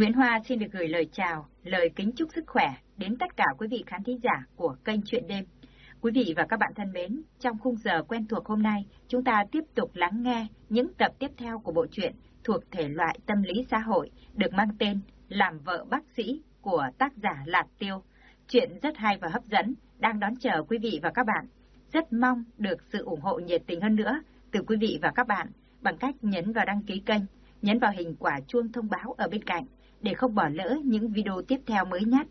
Nguyễn Hoa xin được gửi lời chào, lời kính chúc sức khỏe đến tất cả quý vị khán thính giả của kênh Chuyện Đêm. Quý vị và các bạn thân mến, trong khung giờ quen thuộc hôm nay, chúng ta tiếp tục lắng nghe những tập tiếp theo của bộ truyện thuộc thể loại tâm lý xã hội được mang tên Làm vợ bác sĩ của tác giả Lạt Tiêu. Chuyện rất hay và hấp dẫn, đang đón chờ quý vị và các bạn. Rất mong được sự ủng hộ nhiệt tình hơn nữa từ quý vị và các bạn bằng cách nhấn vào đăng ký kênh, nhấn vào hình quả chuông thông báo ở bên cạnh để không bỏ lỡ những video tiếp theo mới nhất.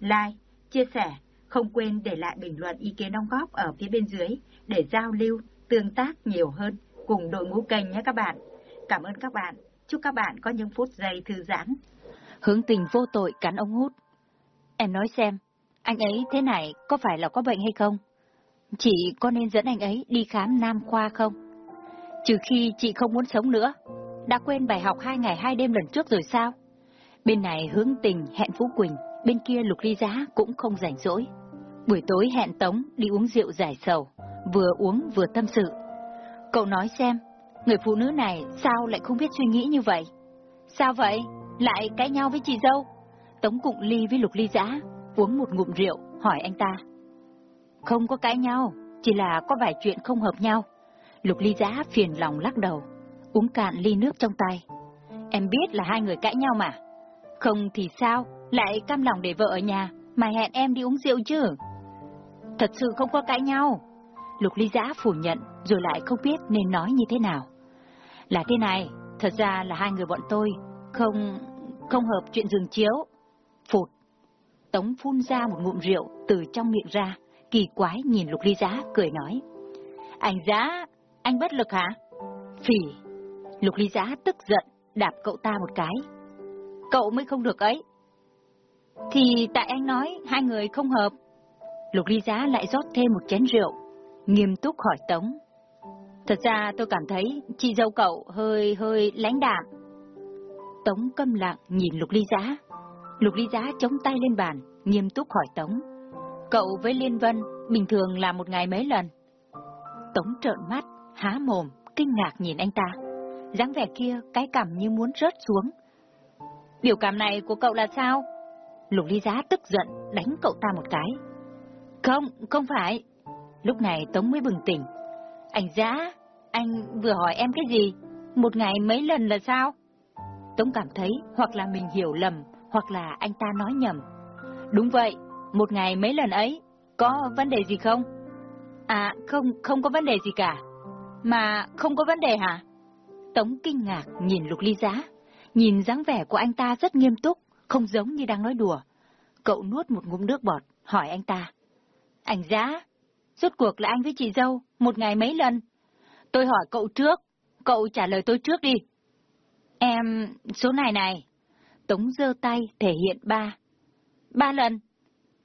Like, chia sẻ, không quên để lại bình luận ý kiến đóng góp ở phía bên dưới để giao lưu, tương tác nhiều hơn cùng đội ngũ kênh nhé các bạn. Cảm ơn các bạn. Chúc các bạn có những phút giây thư giãn. Hướng tình vô tội cắn ông hút. Em nói xem, anh ấy thế này có phải là có bệnh hay không? Chị có nên dẫn anh ấy đi khám nam khoa không? Trừ khi chị không muốn sống nữa. Đã quên bài học hai ngày hai đêm lần trước rồi sao? Bên này hướng tình hẹn Phú Quỳnh, bên kia Lục Ly Giá cũng không rảnh rỗi. Buổi tối hẹn Tống đi uống rượu giải sầu, vừa uống vừa tâm sự. Cậu nói xem, người phụ nữ này sao lại không biết suy nghĩ như vậy? Sao vậy? Lại cãi nhau với chị dâu? Tống cụng ly với Lục Ly Giá, uống một ngụm rượu, hỏi anh ta. Không có cãi nhau, chỉ là có vài chuyện không hợp nhau. Lục Ly Giá phiền lòng lắc đầu, uống cạn ly nước trong tay. Em biết là hai người cãi nhau mà. Không thì sao, lại cam lòng để vợ ở nhà, mà hẹn em đi uống rượu chứ? Thật sự không có cãi nhau. Lục Ly Giã phủ nhận, rồi lại không biết nên nói như thế nào. Là thế này, thật ra là hai người bọn tôi không... không hợp chuyện giường chiếu. Phụt. Tống phun ra một ngụm rượu từ trong miệng ra, kỳ quái nhìn Lục Ly Giá, cười nói. Anh Giá, anh bất lực hả? Phỉ. Lục Ly Giá tức giận, đạp cậu ta một cái. Cậu mới không được ấy. Thì tại anh nói hai người không hợp. Lục Ly Giá lại rót thêm một chén rượu, nghiêm túc hỏi Tống. Thật ra tôi cảm thấy chị dâu cậu hơi hơi lãnh đạm. Tống câm lặng nhìn Lục Ly Giá. Lục Ly Giá chống tay lên bàn, nghiêm túc hỏi Tống. Cậu với Liên Vân bình thường là một ngày mấy lần? Tống trợn mắt, há mồm, kinh ngạc nhìn anh ta. dáng vẻ kia cái cằm như muốn rớt xuống. Biểu cảm này của cậu là sao? Lục Ly Giá tức giận, đánh cậu ta một cái. Không, không phải. Lúc này Tống mới bừng tỉnh. Anh Giá, anh vừa hỏi em cái gì? Một ngày mấy lần là sao? Tống cảm thấy hoặc là mình hiểu lầm, hoặc là anh ta nói nhầm. Đúng vậy, một ngày mấy lần ấy, có vấn đề gì không? À, không, không có vấn đề gì cả. Mà không có vấn đề hả? Tống kinh ngạc nhìn Lục Ly Giá. Nhìn dáng vẻ của anh ta rất nghiêm túc, không giống như đang nói đùa. Cậu nuốt một ngụm nước bọt, hỏi anh ta. Anh Giá, rốt cuộc là anh với chị dâu, một ngày mấy lần? Tôi hỏi cậu trước, cậu trả lời tôi trước đi. Em, số này này. Tống giơ tay thể hiện ba. Ba lần.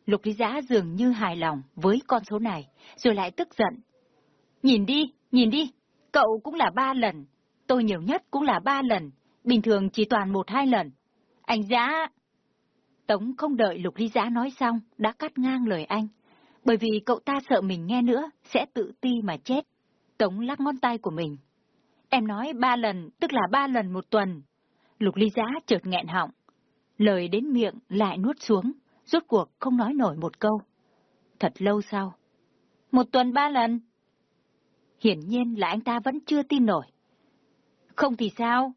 Lục Lý Giá dường như hài lòng với con số này, rồi lại tức giận. Nhìn đi, nhìn đi, cậu cũng là ba lần, tôi nhiều nhất cũng là ba lần, bình thường chỉ toàn một hai lần. Anh Giá... Tống không đợi Lục Ly Giá nói xong, đã cắt ngang lời anh. Bởi vì cậu ta sợ mình nghe nữa, sẽ tự ti mà chết. Tống lắc ngón tay của mình. Em nói ba lần, tức là ba lần một tuần. Lục Ly Giá chợt nghẹn họng. Lời đến miệng lại nuốt xuống, rốt cuộc không nói nổi một câu. Thật lâu sau. Một tuần ba lần. Hiển nhiên là anh ta vẫn chưa tin nổi. Không thì sao?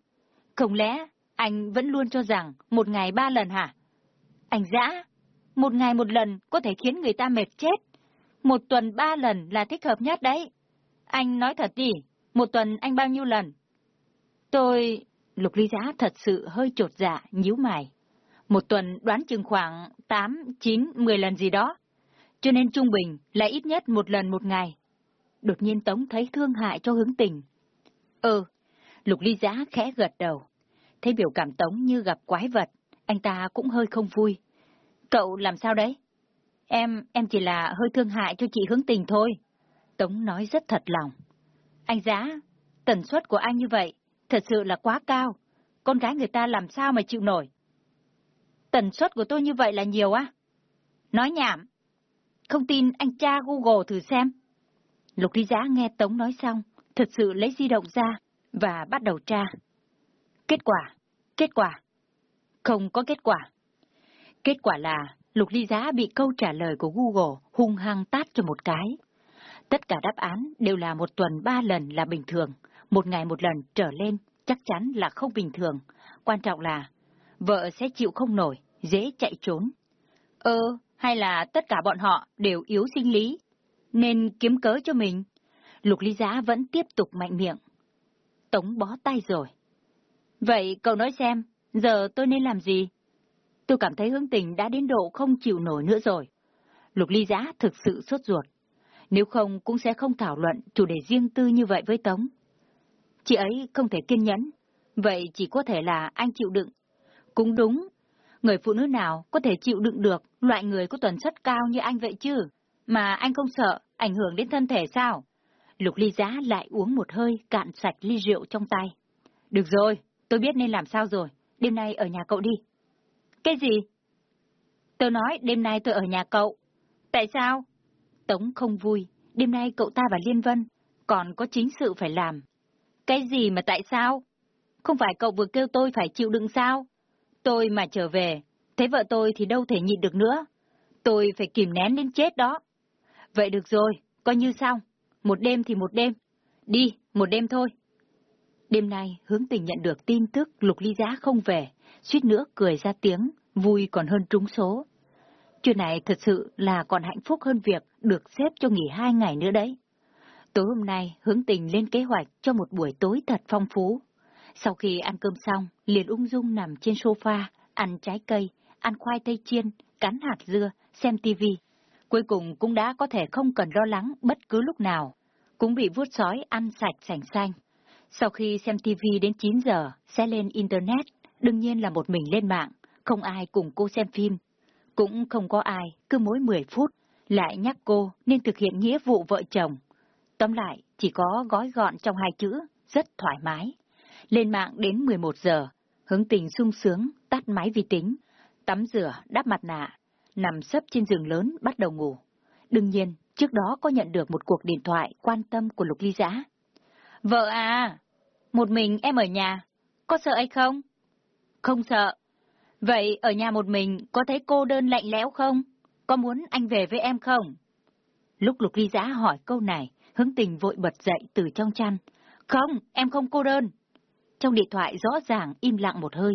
Không lẽ anh vẫn luôn cho rằng một ngày ba lần hả? Anh dã, một ngày một lần có thể khiến người ta mệt chết. Một tuần ba lần là thích hợp nhất đấy. Anh nói thật đi, một tuần anh bao nhiêu lần? Tôi... Lục ly giá thật sự hơi trột dạ, nhíu mày. Một tuần đoán chừng khoảng 8, 9, 10 lần gì đó. Cho nên trung bình là ít nhất một lần một ngày. Đột nhiên Tống thấy thương hại cho hướng tình. Ừ, Lục ly giá khẽ gật đầu. Thấy biểu cảm Tống như gặp quái vật, anh ta cũng hơi không vui. Cậu làm sao đấy? Em, em chỉ là hơi thương hại cho chị hướng tình thôi. Tống nói rất thật lòng. Anh giá, tần suất của anh như vậy, thật sự là quá cao. Con gái người ta làm sao mà chịu nổi? Tần suất của tôi như vậy là nhiều á? Nói nhảm. Không tin anh tra Google thử xem. Lục Ly Giá nghe Tống nói xong, thật sự lấy di động ra và bắt đầu tra. Kết quả, kết quả. không có kết quả. Kết quả là Lục Ly Giá bị câu trả lời của Google hung hăng tát cho một cái. Tất cả đáp án đều là một tuần ba lần là bình thường, một ngày một lần trở lên chắc chắn là không bình thường. Quan trọng là vợ sẽ chịu không nổi, dễ chạy trốn. Ơ, ờ, hay là tất cả bọn họ đều yếu sinh lý, nên kiếm cớ cho mình. Lục Ly Giá vẫn tiếp tục mạnh miệng. Tống bó tay rồi. Vậy cậu nói xem, giờ tôi nên làm gì? Tôi cảm thấy hướng tình đã đến độ không chịu nổi nữa rồi. Lục Ly giã thực sự sốt ruột. Nếu không cũng sẽ không thảo luận chủ đề riêng tư như vậy với Tống. Chị ấy không thể kiên nhẫn, vậy chỉ có thể là anh chịu đựng. Cũng đúng, người phụ nữ nào có thể chịu đựng được loại người có tuần suất cao như anh vậy chứ? Mà anh không sợ ảnh hưởng đến thân thể sao? Lục ly giá lại uống một hơi cạn sạch ly rượu trong tay. Được rồi, tôi biết nên làm sao rồi. Đêm nay ở nhà cậu đi. Cái gì? Tôi nói đêm nay tôi ở nhà cậu. Tại sao? Tống không vui. Đêm nay cậu ta và Liên Vân còn có chính sự phải làm. Cái gì mà tại sao? Không phải cậu vừa kêu tôi phải chịu đựng sao? Tôi mà trở về, thấy vợ tôi thì đâu thể nhịn được nữa. Tôi phải kìm nén đến chết đó. Vậy được rồi, coi như xong. Một đêm thì một đêm. Đi, một đêm thôi. Đêm nay, hướng tình nhận được tin tức lục ly giá không về, suýt nữa cười ra tiếng, vui còn hơn trúng số. Chuyện này thật sự là còn hạnh phúc hơn việc được xếp cho nghỉ hai ngày nữa đấy. Tối hôm nay, hướng tình lên kế hoạch cho một buổi tối thật phong phú. Sau khi ăn cơm xong, liền ung dung nằm trên sofa, ăn trái cây, ăn khoai tây chiên, cắn hạt dưa, xem tivi. Cuối cùng cũng đã có thể không cần lo lắng bất cứ lúc nào. Cũng bị vuốt sói ăn sạch sành xanh. Sau khi xem TV đến 9 giờ, sẽ lên Internet, đương nhiên là một mình lên mạng, không ai cùng cô xem phim. Cũng không có ai, cứ mỗi 10 phút, lại nhắc cô nên thực hiện nghĩa vụ vợ chồng. Tóm lại, chỉ có gói gọn trong hai chữ, rất thoải mái. Lên mạng đến 11 giờ, hướng tình sung sướng, tắt máy vi tính, tắm rửa, đắp mặt nạ, nằm sấp trên giường lớn bắt đầu ngủ. Đương nhiên, trước đó có nhận được một cuộc điện thoại quan tâm của Lục Ly Giã. Vợ à, một mình em ở nhà, có sợ hay không? Không sợ. Vậy ở nhà một mình có thấy cô đơn lạnh lẽo không? Có muốn anh về với em không? Lúc Lục Ly Giã hỏi câu này, hướng tình vội bật dậy từ trong chăn. Không, em không cô đơn. Trong điện thoại rõ ràng im lặng một hơi.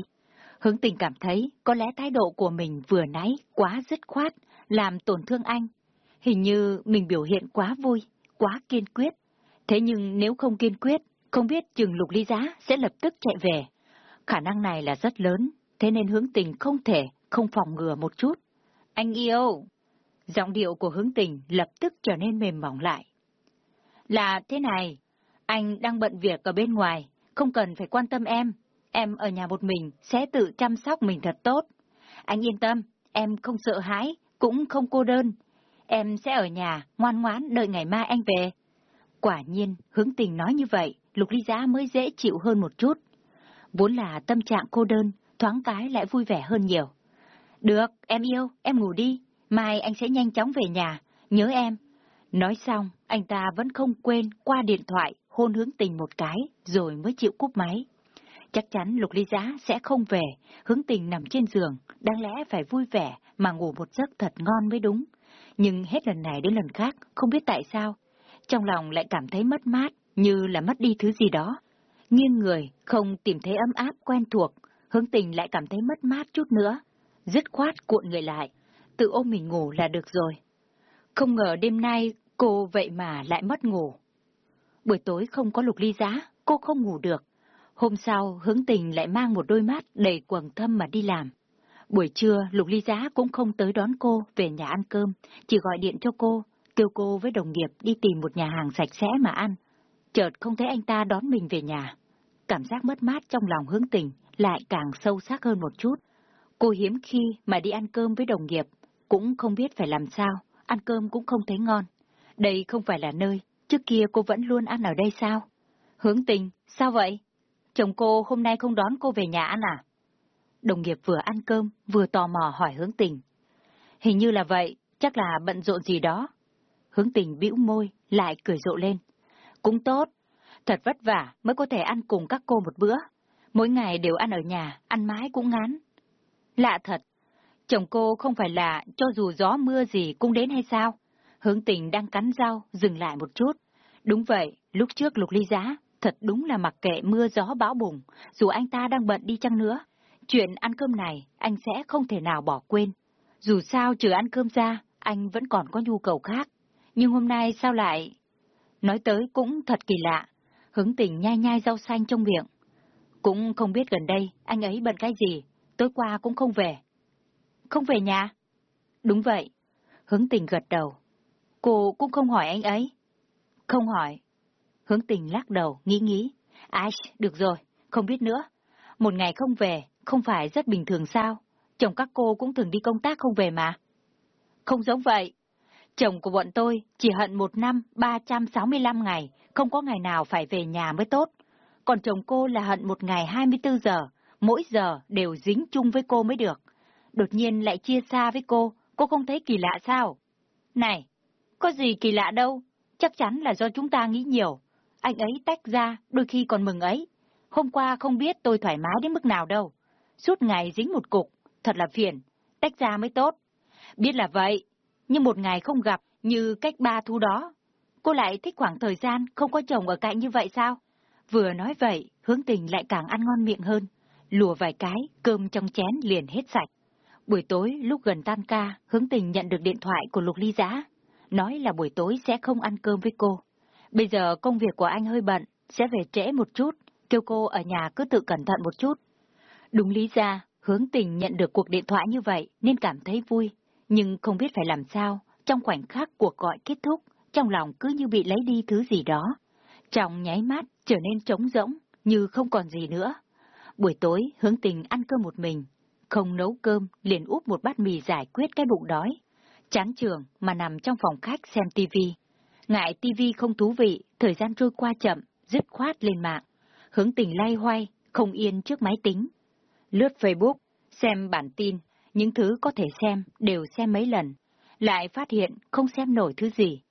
Hướng tình cảm thấy có lẽ thái độ của mình vừa nãy quá dứt khoát, làm tổn thương anh. Hình như mình biểu hiện quá vui, quá kiên quyết. Thế nhưng nếu không kiên quyết, không biết chừng lục ly giá sẽ lập tức chạy về. Khả năng này là rất lớn, thế nên hướng tình không thể không phòng ngừa một chút. Anh yêu! Giọng điệu của hướng tình lập tức trở nên mềm mỏng lại. Là thế này, anh đang bận việc ở bên ngoài, không cần phải quan tâm em. Em ở nhà một mình sẽ tự chăm sóc mình thật tốt. Anh yên tâm, em không sợ hãi, cũng không cô đơn. Em sẽ ở nhà, ngoan ngoãn đợi ngày mai anh về. Quả nhiên, hướng tình nói như vậy, Lục Ly Giá mới dễ chịu hơn một chút. Vốn là tâm trạng cô đơn, thoáng cái lại vui vẻ hơn nhiều. Được, em yêu, em ngủ đi, mai anh sẽ nhanh chóng về nhà, nhớ em. Nói xong, anh ta vẫn không quên qua điện thoại hôn hướng tình một cái, rồi mới chịu cúp máy. Chắc chắn Lục Ly Giá sẽ không về, hướng tình nằm trên giường, đáng lẽ phải vui vẻ mà ngủ một giấc thật ngon mới đúng. Nhưng hết lần này đến lần khác, không biết tại sao, trong lòng lại cảm thấy mất mát, như là mất đi thứ gì đó. Nghiêng người, không tìm thấy ấm áp quen thuộc, hướng tình lại cảm thấy mất mát chút nữa. Dứt khoát cuộn người lại, tự ôm mình ngủ là được rồi. Không ngờ đêm nay cô vậy mà lại mất ngủ. Buổi tối không có lục ly giá, cô không ngủ được. Hôm sau, hướng tình lại mang một đôi mắt đầy quầng thâm mà đi làm. Buổi trưa, Lục Ly Giá cũng không tới đón cô về nhà ăn cơm, chỉ gọi điện cho cô, kêu cô với đồng nghiệp đi tìm một nhà hàng sạch sẽ mà ăn. Chợt không thấy anh ta đón mình về nhà. Cảm giác mất mát trong lòng hướng tình lại càng sâu sắc hơn một chút. Cô hiếm khi mà đi ăn cơm với đồng nghiệp, cũng không biết phải làm sao, ăn cơm cũng không thấy ngon. Đây không phải là nơi, trước kia cô vẫn luôn ăn ở đây sao? Hướng tình, sao vậy? Chồng cô hôm nay không đón cô về nhà ăn à? Đồng nghiệp vừa ăn cơm, vừa tò mò hỏi hướng tình. Hình như là vậy, chắc là bận rộn gì đó. Hướng tình bĩu môi, lại cười rộ lên. Cũng tốt, thật vất vả mới có thể ăn cùng các cô một bữa. Mỗi ngày đều ăn ở nhà, ăn mãi cũng ngán. Lạ thật, chồng cô không phải là cho dù gió mưa gì cũng đến hay sao? Hướng tình đang cắn rau, dừng lại một chút. Đúng vậy, lúc trước lục ly giá, thật đúng là mặc kệ mưa gió bão bùng, dù anh ta đang bận đi chăng nữa. Chuyện ăn cơm này, anh sẽ không thể nào bỏ quên. Dù sao trừ ăn cơm ra, anh vẫn còn có nhu cầu khác. Nhưng hôm nay sao lại... Nói tới cũng thật kỳ lạ. Hướng tình nhai nhai rau xanh trong miệng. Cũng không biết gần đây anh ấy bận cái gì, tối qua cũng không về. Không về nhà? Đúng vậy. Hướng tình gật đầu. Cô cũng không hỏi anh ấy. Không hỏi. Hướng tình lắc đầu, nghĩ nghĩ. Ai, được rồi, không biết nữa. Một ngày không về, không phải rất bình thường sao? Chồng các cô cũng thường đi công tác không về mà. Không giống vậy. Chồng của bọn tôi chỉ hận một năm 365 ngày, không có ngày nào phải về nhà mới tốt. Còn chồng cô là hận một ngày 24 giờ, mỗi giờ đều dính chung với cô mới được. Đột nhiên lại chia xa với cô, cô không thấy kỳ lạ sao? Này, có gì kỳ lạ đâu, chắc chắn là do chúng ta nghĩ nhiều. Anh ấy tách ra, đôi khi còn mừng ấy. Hôm qua không biết tôi thoải mái đến mức nào đâu. Suốt ngày dính một cục, thật là phiền, tách ra mới tốt. Biết là vậy, nhưng một ngày không gặp như cách ba thu đó. Cô lại thích khoảng thời gian không có chồng ở cạnh như vậy sao? Vừa nói vậy, hướng tình lại càng ăn ngon miệng hơn. Lùa vài cái, cơm trong chén liền hết sạch. Buổi tối, lúc gần tan ca, hướng tình nhận được điện thoại của Lục Ly Giá. Nói là buổi tối sẽ không ăn cơm với cô. Bây giờ công việc của anh hơi bận, sẽ về trễ một chút, kêu cô ở nhà cứ tự cẩn thận một chút. Đúng lý ra, hướng tình nhận được cuộc điện thoại như vậy nên cảm thấy vui, nhưng không biết phải làm sao, trong khoảnh khắc cuộc gọi kết thúc, trong lòng cứ như bị lấy đi thứ gì đó. Trong nháy mắt trở nên trống rỗng, như không còn gì nữa. Buổi tối, hướng tình ăn cơm một mình, không nấu cơm, liền úp một bát mì giải quyết cái bụng đói. Chán trường mà nằm trong phòng khách xem tivi. Ngại tivi không thú vị, thời gian trôi qua chậm, dứt khoát lên mạng. Hướng tình lay hoay, không yên trước máy tính. Lướt Facebook, xem bản tin, những thứ có thể xem đều xem mấy lần. Lại phát hiện không xem nổi thứ gì.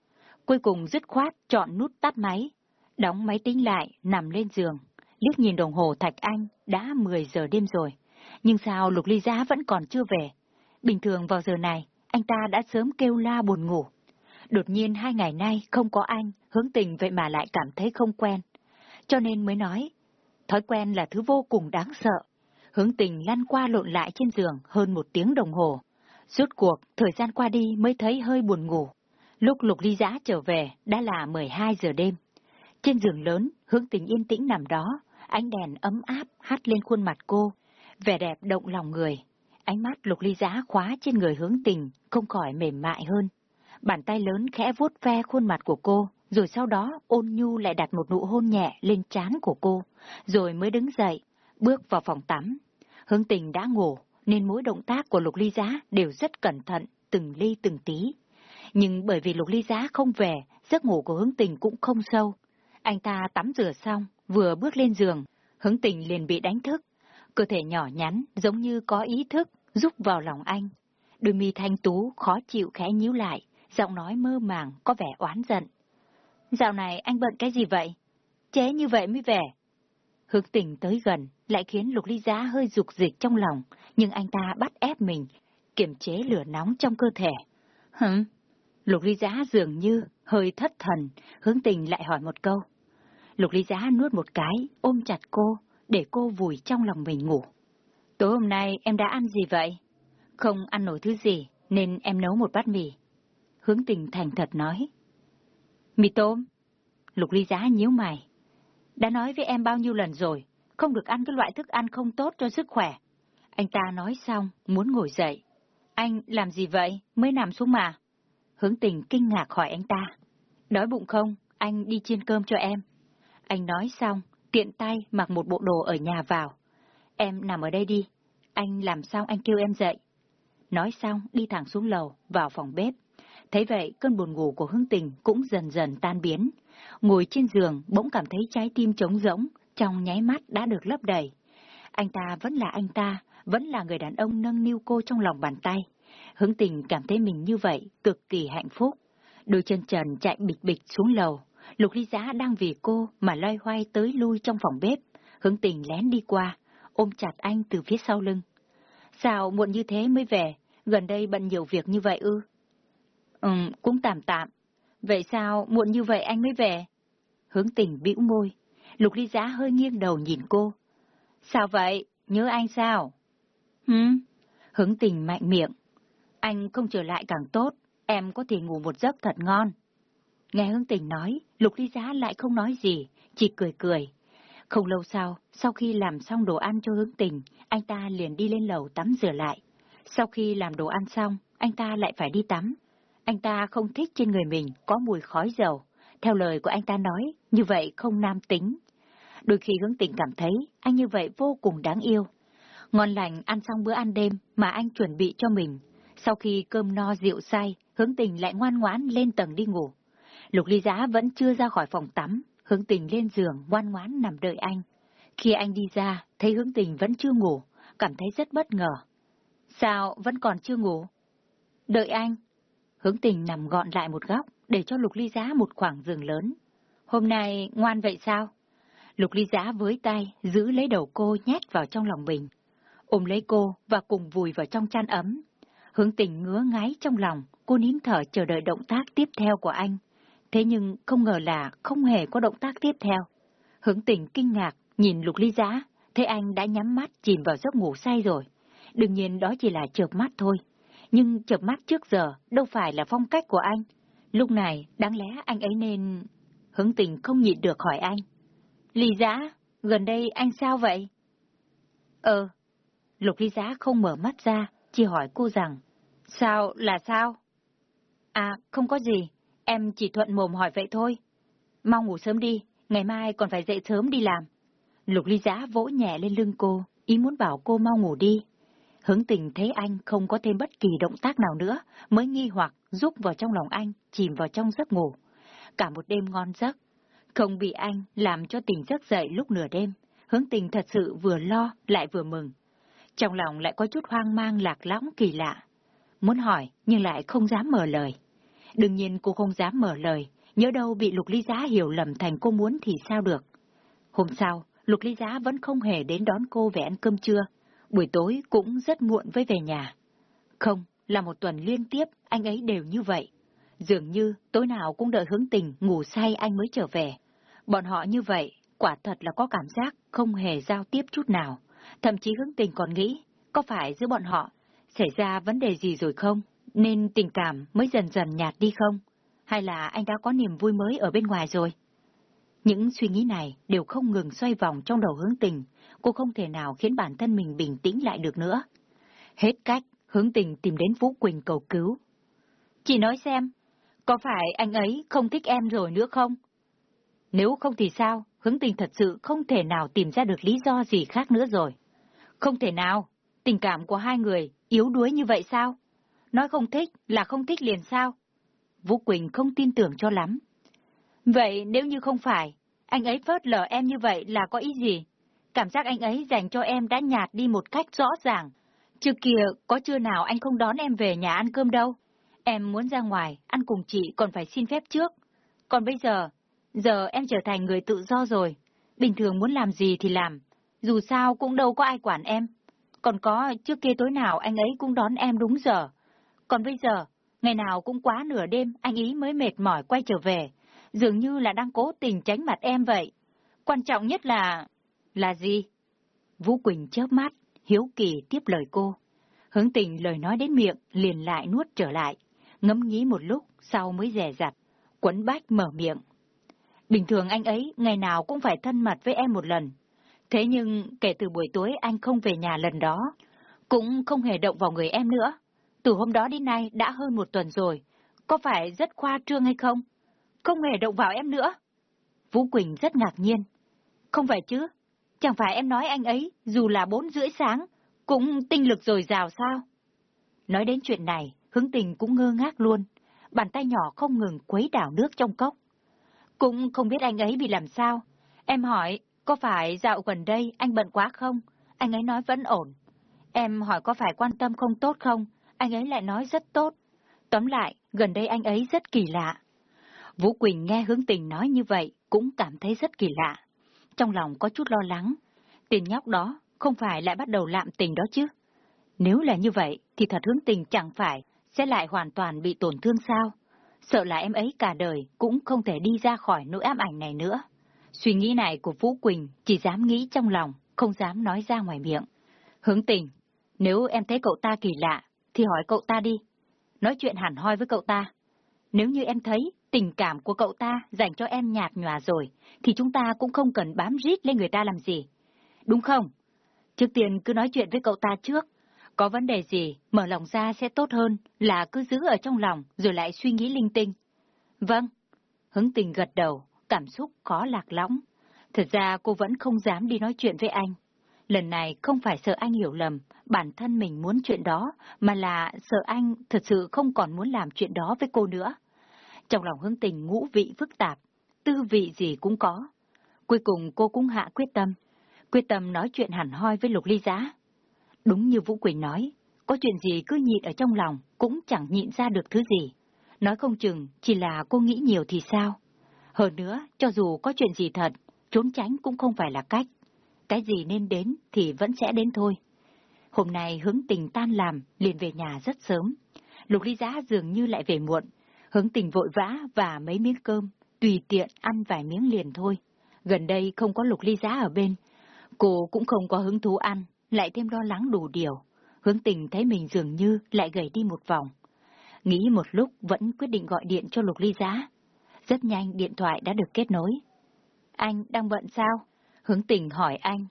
Cuối cùng dứt khoát chọn nút tắt máy, đóng máy tính lại, nằm lên giường. Liếc nhìn đồng hồ Thạch Anh, đã 10 giờ đêm rồi. Nhưng sao Lục Ly Giá vẫn còn chưa về? Bình thường vào giờ này, anh ta đã sớm kêu la buồn ngủ. Đột nhiên hai ngày nay không có anh, hướng tình vậy mà lại cảm thấy không quen. Cho nên mới nói, thói quen là thứ vô cùng đáng sợ. Hướng tình lăn qua lộn lại trên giường hơn một tiếng đồng hồ. Rốt cuộc, thời gian qua đi mới thấy hơi buồn ngủ. Lúc Lục Ly Giã trở về, đã là 12 giờ đêm. Trên giường lớn, hướng tình yên tĩnh nằm đó, ánh đèn ấm áp hắt lên khuôn mặt cô, vẻ đẹp động lòng người. Ánh mắt Lục Ly Giã khóa trên người hướng tình, không khỏi mềm mại hơn. Bàn tay lớn khẽ vuốt ve khuôn mặt của cô, rồi sau đó ôn nhu lại đặt một nụ hôn nhẹ lên trán của cô, rồi mới đứng dậy, bước vào phòng tắm. Hướng tình đã ngủ, nên mỗi động tác của Lục Ly Giá đều rất cẩn thận, từng ly từng tí. Nhưng bởi vì Lục Ly Giá không về, giấc ngủ của hướng tình cũng không sâu. Anh ta tắm rửa xong, vừa bước lên giường, hướng tình liền bị đánh thức. Cơ thể nhỏ nhắn, giống như có ý thức, rúc vào lòng anh. Đôi mi thanh tú, khó chịu khẽ nhíu lại, giọng nói mơ màng, có vẻ oán giận. Dạo này anh bận cái gì vậy? Chế như vậy mới về. Hướng tình tới gần, lại khiến Lục Ly Giá hơi dục dịch trong lòng, nhưng anh ta bắt ép mình, kiềm chế lửa nóng trong cơ thể. Hửm? Lục Ly Giá dường như hơi thất thần, hướng tình lại hỏi một câu. Lục Ly Giá nuốt một cái, ôm chặt cô, để cô vùi trong lòng mình ngủ. Tối hôm nay em đã ăn gì vậy? Không ăn nổi thứ gì, nên em nấu một bát mì. Hướng tình thành thật nói. Mì tôm? Lục Ly Giá nhíu mày. Đã nói với em bao nhiêu lần rồi, không được ăn cái loại thức ăn không tốt cho sức khỏe. Anh ta nói xong, muốn ngồi dậy. Anh làm gì vậy? Mới nằm xuống mà. Hướng tình kinh ngạc hỏi anh ta. Đói bụng không? Anh đi chiên cơm cho em. Anh nói xong, tiện tay mặc một bộ đồ ở nhà vào. Em nằm ở đây đi. Anh làm xong anh kêu em dậy. Nói xong, đi thẳng xuống lầu, vào phòng bếp. Thấy vậy, cơn buồn ngủ của Hương Tình cũng dần dần tan biến. Ngồi trên giường, bỗng cảm thấy trái tim trống rỗng, trong nháy mắt đã được lấp đầy. Anh ta vẫn là anh ta, vẫn là người đàn ông nâng niu cô trong lòng bàn tay. Hướng tình cảm thấy mình như vậy, cực kỳ hạnh phúc. Đôi chân trần chạy bịch bịch xuống lầu. Lục ly giá đang vì cô mà loay hoay tới lui trong phòng bếp. Hướng tình lén đi qua, ôm chặt anh từ phía sau lưng. Sao muộn như thế mới về? Gần đây bận nhiều việc như vậy ư? Ừ, cũng tạm tạm. Vậy sao muộn như vậy anh mới về? Hướng tình bĩu môi. Lục ly giá hơi nghiêng đầu nhìn cô. Sao vậy? Nhớ anh sao? Hừm? Hướng tình mạnh miệng. Anh không trở lại càng tốt, em có thể ngủ một giấc thật ngon. Nghe hướng tình nói, Lục ly giá lại không nói gì, chỉ cười cười. Không lâu sau, sau khi làm xong đồ ăn cho hướng tình, anh ta liền đi lên lầu tắm rửa lại. Sau khi làm đồ ăn xong, anh ta lại phải đi tắm. Anh ta không thích trên người mình có mùi khói dầu. Theo lời của anh ta nói, như vậy không nam tính. Đôi khi hướng tình cảm thấy anh như vậy vô cùng đáng yêu. Ngon lành ăn xong bữa ăn đêm mà anh chuẩn bị cho mình. Sau khi cơm no rượu say, hướng tình lại ngoan ngoãn lên tầng đi ngủ. Lục ly giá vẫn chưa ra khỏi phòng tắm, hướng tình lên giường ngoan ngoãn nằm đợi anh. Khi anh đi ra, thấy hướng tình vẫn chưa ngủ, cảm thấy rất bất ngờ. Sao vẫn còn chưa ngủ? Đợi anh. Hướng tình nằm gọn lại một góc, để cho Lục Ly Giá một khoảng giường lớn. Hôm nay ngoan vậy sao? Lục Ly Giá với tay, giữ lấy đầu cô nhét vào trong lòng mình. Ôm lấy cô và cùng vùi vào trong chăn ấm. Hướng tình ngứa ngáy trong lòng, cô nín thở chờ đợi động tác tiếp theo của anh. Thế nhưng không ngờ là không hề có động tác tiếp theo. Hướng tình kinh ngạc, nhìn Lục Ly Giá, thấy anh đã nhắm mắt chìm vào giấc ngủ say rồi. Đương nhiên đó chỉ là chợp mắt thôi. Nhưng chợp mắt trước giờ đâu phải là phong cách của anh. Lúc này, đáng lẽ anh ấy nên... Hướng tình không nhịn được hỏi anh. Ly Giá, gần đây anh sao vậy? Ờ. Lục Ly Giá không mở mắt ra, chỉ hỏi cô rằng. Sao là sao? À, không có gì. Em chỉ thuận mồm hỏi vậy thôi. Mau ngủ sớm đi, ngày mai còn phải dậy sớm đi làm. Lục ly giá vỗ nhẹ lên lưng cô, ý muốn bảo cô mau ngủ đi. Hướng tình thấy anh không có thêm bất kỳ động tác nào nữa, mới nghi hoặc giúp vào trong lòng anh, chìm vào trong giấc ngủ. Cả một đêm ngon giấc. Không bị anh làm cho tỉnh giấc dậy lúc nửa đêm, hướng tình thật sự vừa lo lại vừa mừng. Trong lòng lại có chút hoang mang lạc lõng kỳ lạ. Muốn hỏi nhưng lại không dám mở lời. Đương nhiên cô không dám mở lời, nhớ đâu bị Lục Ly Giá hiểu lầm thành cô muốn thì sao được. Hôm sau, Lục Ly Giá vẫn không hề đến đón cô về ăn cơm trưa, buổi tối cũng rất muộn với về nhà. Không, là một tuần liên tiếp anh ấy đều như vậy. Dường như tối nào cũng đợi hướng tình ngủ say anh mới trở về. Bọn họ như vậy, quả thật là có cảm giác không hề giao tiếp chút nào. Thậm chí hướng tình còn nghĩ, có phải giữa bọn họ xảy ra vấn đề gì rồi không? Nên tình cảm mới dần dần nhạt đi không? Hay là anh đã có niềm vui mới ở bên ngoài rồi? Những suy nghĩ này đều không ngừng xoay vòng trong đầu hướng tình, cô không thể nào khiến bản thân mình bình tĩnh lại được nữa. Hết cách, hướng tình tìm đến Vũ Quỳnh cầu cứu. Chị nói xem, có phải anh ấy không thích em rồi nữa không? Nếu không thì sao, hướng tình thật sự không thể nào tìm ra được lý do gì khác nữa rồi. Không thể nào, tình cảm của hai người yếu đuối như vậy sao? Nói không thích là không thích liền sao? Vũ Quỳnh không tin tưởng cho lắm. Vậy nếu như không phải, anh ấy phớt lờ em như vậy là có ý gì? Cảm giác anh ấy dành cho em đã nhạt đi một cách rõ ràng. Trước kia, có chưa nào anh không đón em về nhà ăn cơm đâu. Em muốn ra ngoài, ăn cùng chị còn phải xin phép trước. Còn bây giờ, giờ em trở thành người tự do rồi. Bình thường muốn làm gì thì làm. Dù sao cũng đâu có ai quản em. Còn có, trước kia tối nào anh ấy cũng đón em đúng giờ. Còn bây giờ, ngày nào cũng quá nửa đêm anh ấy mới mệt mỏi quay trở về. Dường như là đang cố tình tránh mặt em vậy. Quan trọng nhất là... Là gì? Vũ Quỳnh chớp mắt, hiếu kỳ tiếp lời cô. Hướng tình lời nói đến miệng, liền lại nuốt trở lại. Ngẫm nghĩ một lúc, sau mới dè dặt, Quấn bách mở miệng. Bình thường anh ấy ngày nào cũng phải thân mật với em một lần. Thế nhưng kể từ buổi tối anh không về nhà lần đó, cũng không hề động vào người em nữa. Từ hôm đó đến nay đã hơn một tuần rồi. Có phải rất khoa trương hay không? Không hề động vào em nữa. Vũ Quỳnh rất ngạc nhiên. Không phải chứ? Chẳng phải em nói anh ấy, dù là bốn rưỡi sáng, cũng tinh lực dồi dào sao? Nói đến chuyện này, hướng tình cũng ngơ ngác luôn. Bàn tay nhỏ không ngừng quấy đảo nước trong cốc. Cũng không biết anh ấy bị làm sao. Em hỏi, có phải dạo gần đây anh bận quá không? Anh ấy nói vẫn ổn. Em hỏi có phải quan tâm không tốt không? Anh ấy lại nói rất tốt. Tóm lại, gần đây anh ấy rất kỳ lạ. Vũ Quỳnh nghe hướng tình nói như vậy, cũng cảm thấy rất kỳ lạ. Trong lòng có chút lo lắng. Tiền nhóc đó, không phải lại bắt đầu lạm tình đó chứ? Nếu là như vậy, thì thật hướng tình chẳng phải sẽ lại hoàn toàn bị tổn thương sao? Sợ là em ấy cả đời cũng không thể đi ra khỏi nỗi ám ảnh này nữa. Suy nghĩ này của Vũ Quỳnh chỉ dám nghĩ trong lòng, không dám nói ra ngoài miệng. Hướng tình, nếu em thấy cậu ta kỳ lạ, thì hỏi cậu ta đi. Nói chuyện hẳn hoi với cậu ta. Nếu như em thấy tình cảm của cậu ta dành cho em nhạt nhòa rồi, thì chúng ta cũng không cần bám rít lên người ta làm gì. Đúng không? Trước tiên cứ nói chuyện với cậu ta trước. Có vấn đề gì, mở lòng ra sẽ tốt hơn là cứ giữ ở trong lòng rồi lại suy nghĩ linh tinh. Vâng. Hứng tình gật đầu, cảm xúc khó lạc lõng. Thật ra cô vẫn không dám đi nói chuyện với anh. Lần này không phải sợ anh hiểu lầm, bản thân mình muốn chuyện đó, mà là sợ anh thật sự không còn muốn làm chuyện đó với cô nữa. Trong lòng hướng tình ngũ vị phức tạp, tư vị gì cũng có. Cuối cùng cô cũng hạ quyết tâm, quyết tâm nói chuyện hẳn hoi với Lục Ly Giá. Đúng như Vũ Quỳnh nói, có chuyện gì cứ nhịn ở trong lòng, cũng chẳng nhịn ra được thứ gì. Nói không chừng, chỉ là cô nghĩ nhiều thì sao? Hơn nữa, cho dù có chuyện gì thật, trốn tránh cũng không phải là cách. Cái gì nên đến thì vẫn sẽ đến thôi. Hôm nay hướng tình tan làm, liền về nhà rất sớm. Lục ly giá dường như lại về muộn. Hướng tình vội vã và mấy miếng cơm, tùy tiện ăn vài miếng liền thôi. Gần đây không có lục ly giá ở bên. Cô cũng không có hứng thú ăn, lại thêm lo lắng đủ điều. Hướng tình thấy mình dường như lại gầy đi một vòng. Nghĩ một lúc vẫn quyết định gọi điện cho lục ly giá. Rất nhanh điện thoại đã được kết nối. Anh đang bận sao? Hướng tình hỏi anh.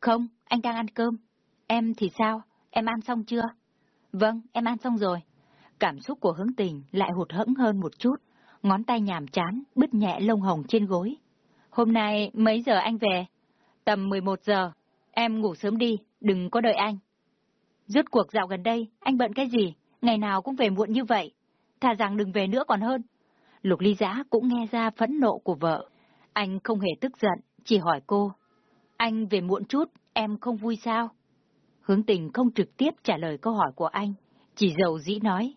Không, anh đang ăn cơm. Em thì sao? Em ăn xong chưa? Vâng, em ăn xong rồi. Cảm xúc của hướng tình lại hụt hẫng hơn một chút. Ngón tay nhàm chán, bứt nhẹ lông hồng trên gối. Hôm nay mấy giờ anh về? Tầm 11 giờ. Em ngủ sớm đi, đừng có đợi anh. Rốt cuộc dạo gần đây, anh bận cái gì? Ngày nào cũng về muộn như vậy. Thà rằng đừng về nữa còn hơn. Lục ly giã cũng nghe ra phẫn nộ của vợ. Anh không hề tức giận, chỉ hỏi cô. Anh về muộn chút, em không vui sao? Hướng tình không trực tiếp trả lời câu hỏi của anh, chỉ dầu dĩ nói.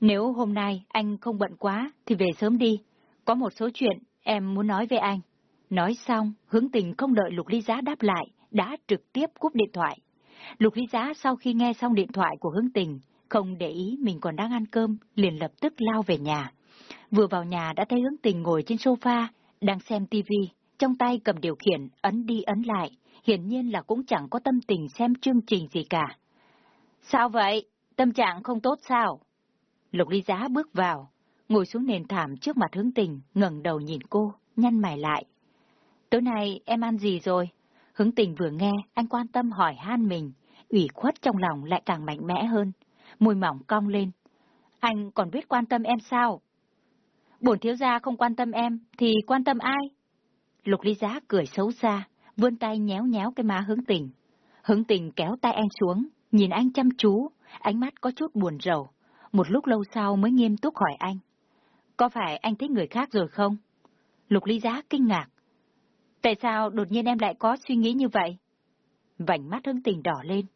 Nếu hôm nay anh không bận quá thì về sớm đi, có một số chuyện em muốn nói với anh. Nói xong, hướng tình không đợi Lục Ly Giá đáp lại, đã trực tiếp cúp điện thoại. Lục Ly Giá sau khi nghe xong điện thoại của hướng tình, không để ý mình còn đang ăn cơm, liền lập tức lao về nhà. Vừa vào nhà đã thấy hướng tình ngồi trên sofa, đang xem tivi, trong tay cầm điều khiển, ấn đi ấn lại, hiển nhiên là cũng chẳng có tâm tình xem chương trình gì cả. Sao vậy? Tâm trạng không tốt sao? Lục ly giá bước vào, ngồi xuống nền thảm trước mặt hướng tình, ngẩng đầu nhìn cô, nhăn mày lại. Tối nay em ăn gì rồi? Hướng tình vừa nghe, anh quan tâm hỏi han mình, ủy khuất trong lòng lại càng mạnh mẽ hơn. Môi mỏng cong lên. Anh còn biết quan tâm em sao? Bổn thiếu gia không quan tâm em, thì quan tâm ai? Lục ly giá cười xấu xa, vươn tay nhéo nhéo cái má hướng tình. Hướng tình kéo tay anh xuống, nhìn anh chăm chú, ánh mắt có chút buồn rầu. Một lúc lâu sau mới nghiêm túc hỏi anh. Có phải anh thích người khác rồi không? Lục ly giá kinh ngạc. Tại sao đột nhiên em lại có suy nghĩ như vậy? Vành mắt hướng tình đỏ lên.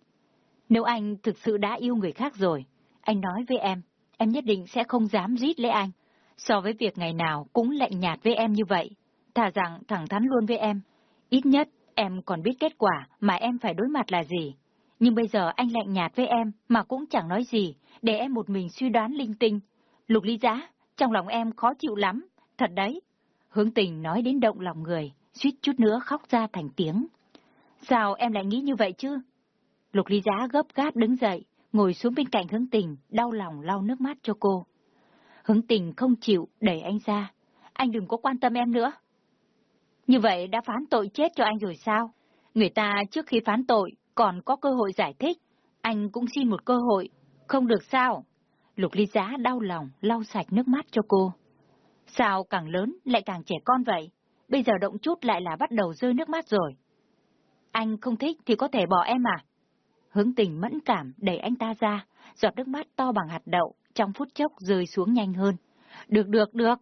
Nếu anh thực sự đã yêu người khác rồi, anh nói với em, em nhất định sẽ không dám rít lấy anh. So với việc ngày nào cũng lạnh nhạt với em như vậy, thà rằng thẳng thắn luôn với em. Ít nhất, em còn biết kết quả mà em phải đối mặt là gì. Nhưng bây giờ anh lạnh nhạt với em mà cũng chẳng nói gì, để em một mình suy đoán linh tinh. Lục ly giá, trong lòng em khó chịu lắm, thật đấy. Hướng tình nói đến động lòng người, suýt chút nữa khóc ra thành tiếng. Sao em lại nghĩ như vậy chứ? Lục ly giá gấp gáp đứng dậy, ngồi xuống bên cạnh hướng tình, đau lòng lau nước mắt cho cô. Hướng tình không chịu, đẩy anh ra. Anh đừng có quan tâm em nữa. Như vậy đã phán tội chết cho anh rồi sao? Người ta trước khi phán tội còn có cơ hội giải thích. Anh cũng xin một cơ hội. Không được sao? Lục ly giá đau lòng, lau sạch nước mắt cho cô. Sao càng lớn lại càng trẻ con vậy? Bây giờ động chút lại là bắt đầu rơi nước mắt rồi. Anh không thích thì có thể bỏ em à? Hướng tình mẫn cảm đẩy anh ta ra, giọt nước mắt to bằng hạt đậu, trong phút chốc rơi xuống nhanh hơn. Được được được,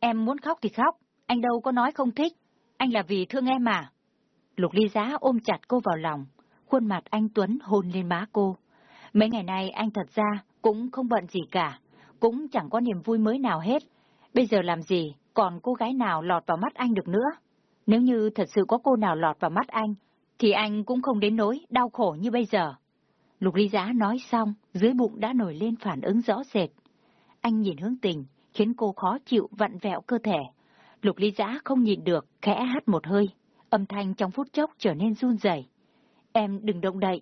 em muốn khóc thì khóc, anh đâu có nói không thích, anh là vì thương em mà. Lục ly giá ôm chặt cô vào lòng, khuôn mặt anh Tuấn hôn lên má cô. Mấy ngày nay anh thật ra cũng không bận gì cả, cũng chẳng có niềm vui mới nào hết. Bây giờ làm gì, còn cô gái nào lọt vào mắt anh được nữa? Nếu như thật sự có cô nào lọt vào mắt anh, thì anh cũng không đến nỗi đau khổ như bây giờ. Lục ly giá nói xong, dưới bụng đã nổi lên phản ứng rõ rệt. Anh nhìn hướng tình, khiến cô khó chịu vặn vẹo cơ thể. Lục ly giá không nhìn được, khẽ hát một hơi. Âm thanh trong phút chốc trở nên run rẩy. Em đừng động đậy.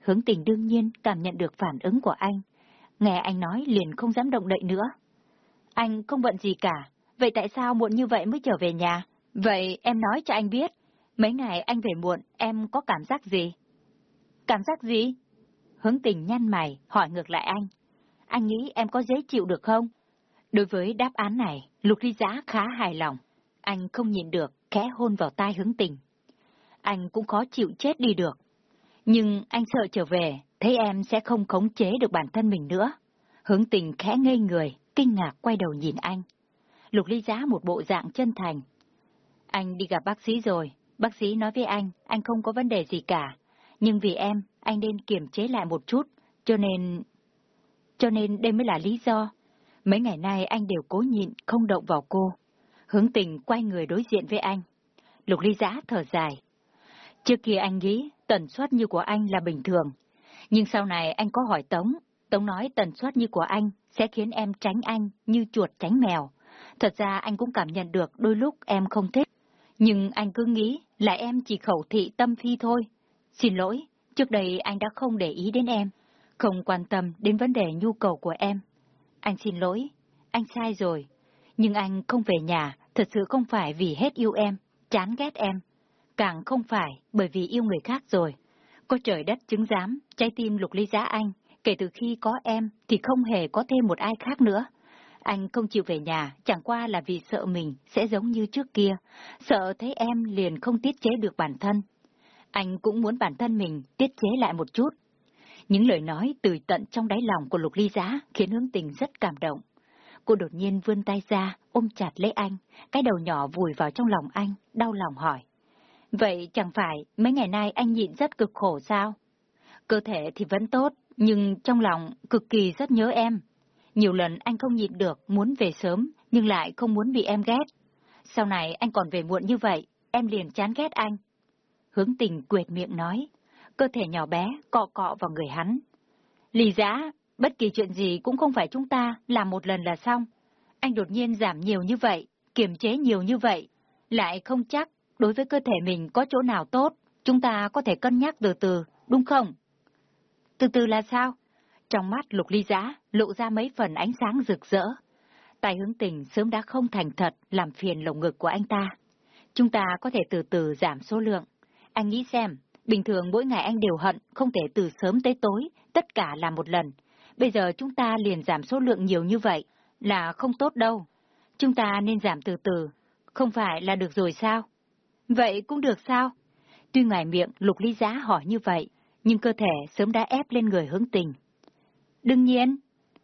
Hướng tình đương nhiên cảm nhận được phản ứng của anh. Nghe anh nói liền không dám động đậy nữa. Anh không bận gì cả, vậy tại sao muộn như vậy mới trở về nhà? Vậy em nói cho anh biết, mấy ngày anh về muộn em có cảm giác gì? Cảm giác gì? Hướng tình nhăn mày, hỏi ngược lại anh. Anh nghĩ em có dễ chịu được không? Đối với đáp án này, Lục Ly Giã khá hài lòng. Anh không nhìn được, khẽ hôn vào tai hướng tình. Anh cũng khó chịu chết đi được. Nhưng anh sợ trở về, thấy em sẽ không khống chế được bản thân mình nữa. Hướng tình khẽ ngây người, kinh ngạc quay đầu nhìn anh. Lục Ly Giá một bộ dạng chân thành. Anh đi gặp bác sĩ rồi, bác sĩ nói với anh, anh không có vấn đề gì cả. Nhưng vì em, anh nên kiềm chế lại một chút, cho nên... Cho nên đây mới là lý do. Mấy ngày nay anh đều cố nhịn, không động vào cô. Hướng tình quay người đối diện với anh. Lục ly giã thở dài. Trước kia anh nghĩ tần suất như của anh là bình thường. Nhưng sau này anh có hỏi Tống. Tống nói tần suất như của anh sẽ khiến em tránh anh như chuột tránh mèo. Thật ra anh cũng cảm nhận được đôi lúc em không thích. Nhưng anh cứ nghĩ là em chỉ khẩu thị tâm phi thôi. Xin lỗi, trước đây anh đã không để ý đến em, không quan tâm đến vấn đề nhu cầu của em. Anh xin lỗi, anh sai rồi. Nhưng anh không về nhà, thật sự không phải vì hết yêu em, chán ghét em. Càng không phải bởi vì yêu người khác rồi. Có trời đất chứng giám, trái tim lục ly giá anh, kể từ khi có em thì không hề có thêm một ai khác nữa. Anh không chịu về nhà, chẳng qua là vì sợ mình sẽ giống như trước kia, sợ thấy em liền không tiết chế được bản thân. Anh cũng muốn bản thân mình tiết chế lại một chút, những lời nói từ tận trong đáy lòng của Lục Ly Giá khiến hướng tình rất cảm động. Cô đột nhiên vươn tay ra, ôm chặt lấy anh, cái đầu nhỏ vùi vào trong lòng anh, đau lòng hỏi. Vậy chẳng phải mấy ngày nay anh nhịn rất cực khổ sao? Cơ thể thì vẫn tốt, nhưng trong lòng cực kỳ rất nhớ em. Nhiều lần anh không nhịn được, muốn về sớm, nhưng lại không muốn bị em ghét. Sau này anh còn về muộn như vậy, em liền chán ghét anh. Hướng tình quệt miệng nói, cơ thể nhỏ bé cọ cọ vào người hắn. lì giã, bất kỳ chuyện gì cũng không phải chúng ta làm một lần là xong. Anh đột nhiên giảm nhiều như vậy, kiềm chế nhiều như vậy, lại không chắc đối với cơ thể mình có chỗ nào tốt, chúng ta có thể cân nhắc từ từ, đúng không? Từ từ là sao? Trong mắt lục ly giã lộ ra mấy phần ánh sáng rực rỡ. Tài hướng tình sớm đã không thành thật làm phiền lồng ngực của anh ta. Chúng ta có thể từ từ giảm số lượng. Anh nghĩ xem, Bình thường mỗi ngày anh đều hận, không thể từ sớm tới tối, tất cả làm một lần. Bây giờ chúng ta liền giảm số lượng nhiều như vậy, là không tốt đâu. Chúng ta nên giảm từ từ, không phải là được rồi sao? Vậy cũng được sao? Tuy ngoài miệng lục ly giá hỏi như vậy, nhưng cơ thể sớm đã ép lên người hướng tình. Đương nhiên,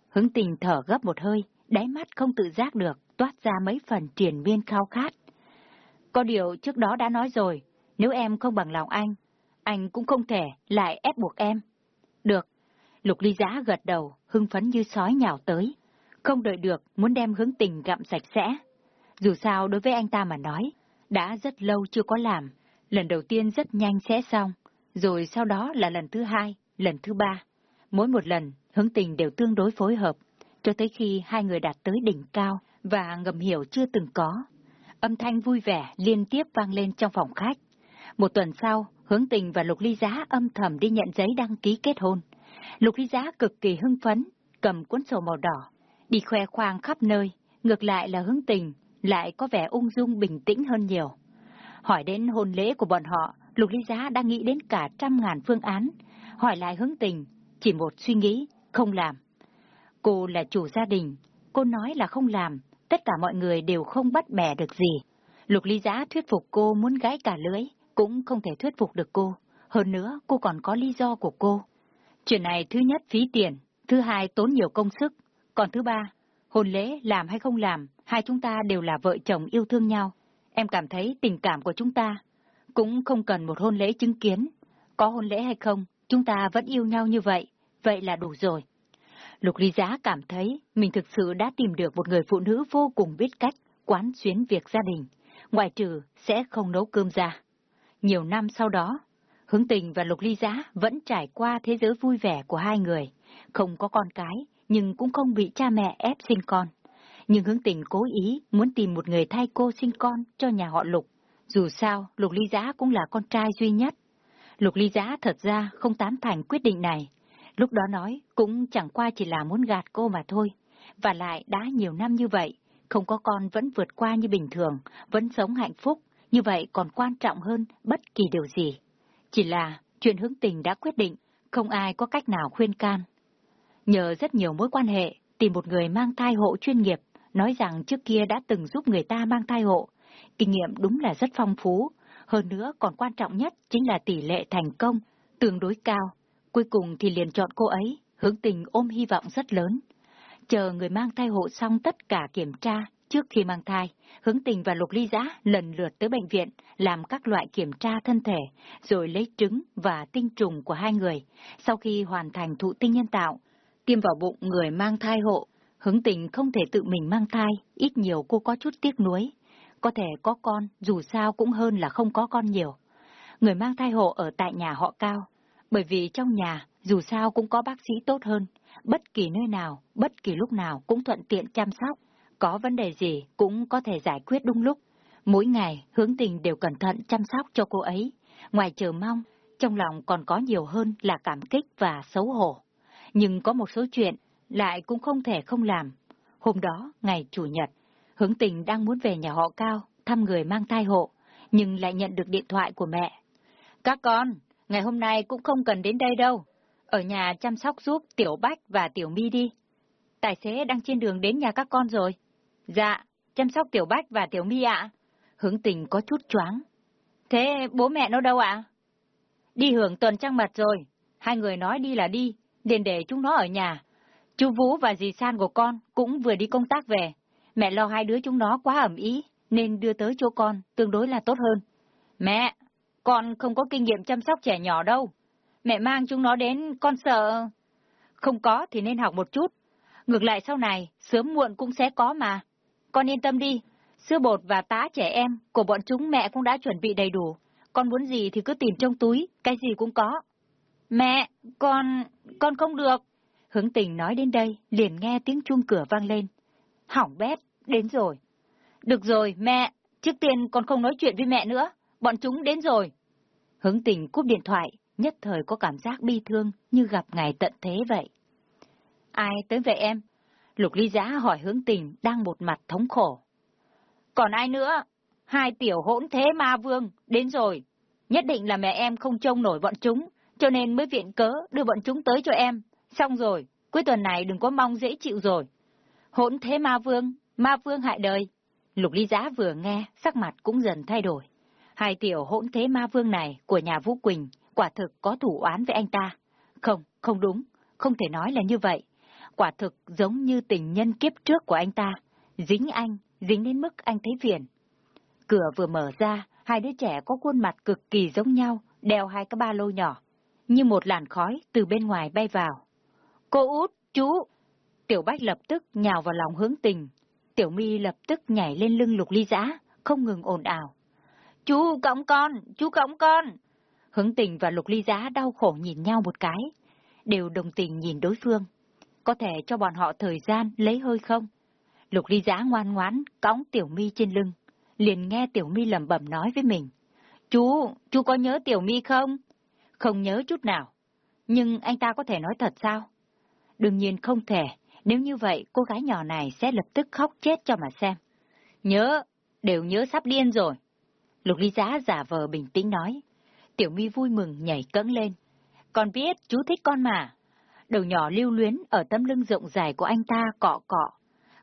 hướng tình thở gấp một hơi, đáy mắt không tự giác được, toát ra mấy phần triền miên khao khát. Có điều trước đó đã nói rồi, nếu em không bằng lòng anh, anh cũng không thể lại ép buộc em. Được. Lục ly giá gật đầu, hưng phấn như sói nhào tới. Không đợi được, muốn đem hướng tình gặm sạch sẽ. Dù sao đối với anh ta mà nói, đã rất lâu chưa có làm. Lần đầu tiên rất nhanh sẽ xong, rồi sau đó là lần thứ hai, lần thứ ba. Mỗi một lần, hướng tình đều tương đối phối hợp, cho tới khi hai người đạt tới đỉnh cao và ngầm hiểu chưa từng có. Âm thanh vui vẻ liên tiếp vang lên trong phòng khách. Một tuần sau, Hướng tình và Lục Ly Giá âm thầm đi nhận giấy đăng ký kết hôn. Lục Ly Giá cực kỳ hưng phấn, cầm cuốn sổ màu đỏ, đi khoe khoang khắp nơi, ngược lại là hướng tình, lại có vẻ ung dung bình tĩnh hơn nhiều. Hỏi đến hôn lễ của bọn họ, Lục Ly Giá đang nghĩ đến cả trăm ngàn phương án. Hỏi lại hướng tình, chỉ một suy nghĩ, không làm. Cô là chủ gia đình, cô nói là không làm, tất cả mọi người đều không bắt bẻ được gì. Lục Ly Giá thuyết phục cô muốn gái cả lưới, cũng không thể thuyết phục được cô. Hơn nữa, cô còn có lý do của cô. Chuyện này thứ nhất phí tiền, thứ hai tốn nhiều công sức, còn thứ ba, hôn lễ làm hay không làm, hai chúng ta đều là vợ chồng yêu thương nhau. Em cảm thấy tình cảm của chúng ta cũng không cần một hôn lễ chứng kiến. Có hôn lễ hay không, chúng ta vẫn yêu nhau như vậy, vậy là đủ rồi. Lục Ly Giá cảm thấy mình thực sự đã tìm được một người phụ nữ vô cùng biết cách quán xuyến việc gia đình, ngoại trừ sẽ không nấu cơm ra. Nhiều năm sau đó, Hướng tình và Lục Ly Giá vẫn trải qua thế giới vui vẻ của hai người, không có con cái, nhưng cũng không bị cha mẹ ép sinh con. Nhưng hướng tình cố ý muốn tìm một người thay cô sinh con cho nhà họ Lục. Dù sao, Lục Ly Giá cũng là con trai duy nhất. Lục Ly Giá thật ra không tán thành quyết định này. Lúc đó nói cũng chẳng qua chỉ là muốn gạt cô mà thôi. Và lại đã nhiều năm như vậy, không có con vẫn vượt qua như bình thường, vẫn sống hạnh phúc, như vậy còn quan trọng hơn bất kỳ điều gì. Chỉ là chuyện hướng tình đã quyết định, không ai có cách nào khuyên can. Nhờ rất nhiều mối quan hệ, tìm một người mang thai hộ chuyên nghiệp, nói rằng trước kia đã từng giúp người ta mang thai hộ. Kinh nghiệm đúng là rất phong phú, hơn nữa còn quan trọng nhất chính là tỷ lệ thành công, tương đối cao. Cuối cùng thì liền chọn cô ấy, hướng tình ôm hy vọng rất lớn. Chờ người mang thai hộ xong tất cả kiểm tra trước khi mang thai, hướng tình và lục ly giã lần lượt tới bệnh viện làm các loại kiểm tra thân thể, rồi lấy trứng và tinh trùng của hai người. Sau khi hoàn thành thụ tinh nhân tạo, tiêm vào bụng người mang thai hộ, hướng tình không thể tự mình mang thai, ít nhiều cô có chút tiếc nuối. Có thể có con, dù sao cũng hơn là không có con nhiều. Người mang thai hộ ở tại nhà họ cao, bởi vì trong nhà dù sao cũng có bác sĩ tốt hơn, bất kỳ nơi nào, bất kỳ lúc nào cũng thuận tiện chăm sóc, có vấn đề gì cũng có thể giải quyết đúng lúc. Mỗi ngày, hướng tình đều cẩn thận chăm sóc cho cô ấy, ngoài chờ mong, trong lòng còn có nhiều hơn là cảm kích và xấu hổ. Nhưng có một số chuyện lại cũng không thể không làm. Hôm đó, ngày Chủ nhật, hướng tình đang muốn về nhà họ Cao, thăm người mang thai hộ, nhưng lại nhận được điện thoại của mẹ. Các con, ngày hôm nay cũng không cần đến đây đâu. Ở nhà chăm sóc giúp Tiểu Bách và Tiểu My đi. Tài xế đang trên đường đến nhà các con rồi. Dạ, chăm sóc Tiểu Bách và Tiểu My ạ. Hướng tình có chút choáng. Thế bố mẹ nó đâu ạ? Đi hưởng tuần trăng mật rồi. Hai người nói đi là đi, liền để chúng nó ở nhà. Chú Vũ và dì San của con cũng vừa đi công tác về. Mẹ lo hai đứa chúng nó quá ẩm ý, nên đưa tới chỗ con tương đối là tốt hơn. Mẹ, con không có kinh nghiệm chăm sóc trẻ nhỏ đâu. Mẹ mang chúng nó đến, con sợ... Không có thì nên học một chút. Ngược lại sau này, sớm muộn cũng sẽ có mà. Con yên tâm đi, sữa bột và tá trẻ em của bọn chúng mẹ cũng đã chuẩn bị đầy đủ. Con muốn gì thì cứ tìm trong túi, cái gì cũng có. Mẹ, con con không được. Hướng tình nói đến đây, liền nghe tiếng chuông cửa vang lên. Hỏng bét, đến rồi. Được rồi, mẹ, trước tiên con không nói chuyện với mẹ nữa, bọn chúng đến rồi. Hướng tình cúp điện thoại, nhất thời có cảm giác bi thương như gặp ngày tận thế vậy. Ai tới vậy em? Lục ly giã hỏi hướng tình đang một mặt thống khổ. Còn ai nữa? Hai tiểu hỗn thế ma vương, đến rồi. Nhất định là mẹ em không trông nổi bọn chúng, cho nên mới viện cớ đưa bọn chúng tới cho em. Xong rồi, cuối tuần này đừng có mong dễ chịu rồi. Hỗn thế ma vương, ma vương hại đời. Lục ly giã vừa nghe, sắc mặt cũng dần thay đổi. Hai tiểu hỗn thế ma vương này của nhà Vũ Quỳnh quả thực có thủ oán với anh ta. Không, không đúng, không thể nói là như vậy. Quả thực giống như tình nhân kiếp trước của anh ta, dính anh, dính đến mức anh thấy phiền. Cửa vừa mở ra, hai đứa trẻ có khuôn mặt cực kỳ giống nhau, đeo hai cái ba lô nhỏ, như một làn khói từ bên ngoài bay vào. Cô út, chú! Tiểu Bách lập tức nhào vào lòng hướng tình. Tiểu My lập tức nhảy lên lưng lục ly giã, không ngừng ồn ào. Chú cõng con, chú cõng con! Hướng tình và lục ly giá đau khổ nhìn nhau một cái, đều đồng tình nhìn đối phương. Có thể cho bọn họ thời gian lấy hơi không? Lục ly giá ngoan ngoãn cõng tiểu mi trên lưng, liền nghe tiểu mi lẩm bẩm nói với mình. Chú, chú có nhớ tiểu mi không? Không nhớ chút nào. Nhưng anh ta có thể nói thật sao? Đương nhiên không thể, nếu như vậy cô gái nhỏ này sẽ lập tức khóc chết cho mà xem. Nhớ, đều nhớ sắp điên rồi. Lục ly giá giả vờ bình tĩnh nói. Tiểu mi vui mừng nhảy cẫng lên. Con biết chú thích con mà. Đầu nhỏ lưu luyến ở tấm lưng rộng dài của anh ta cọ cọ.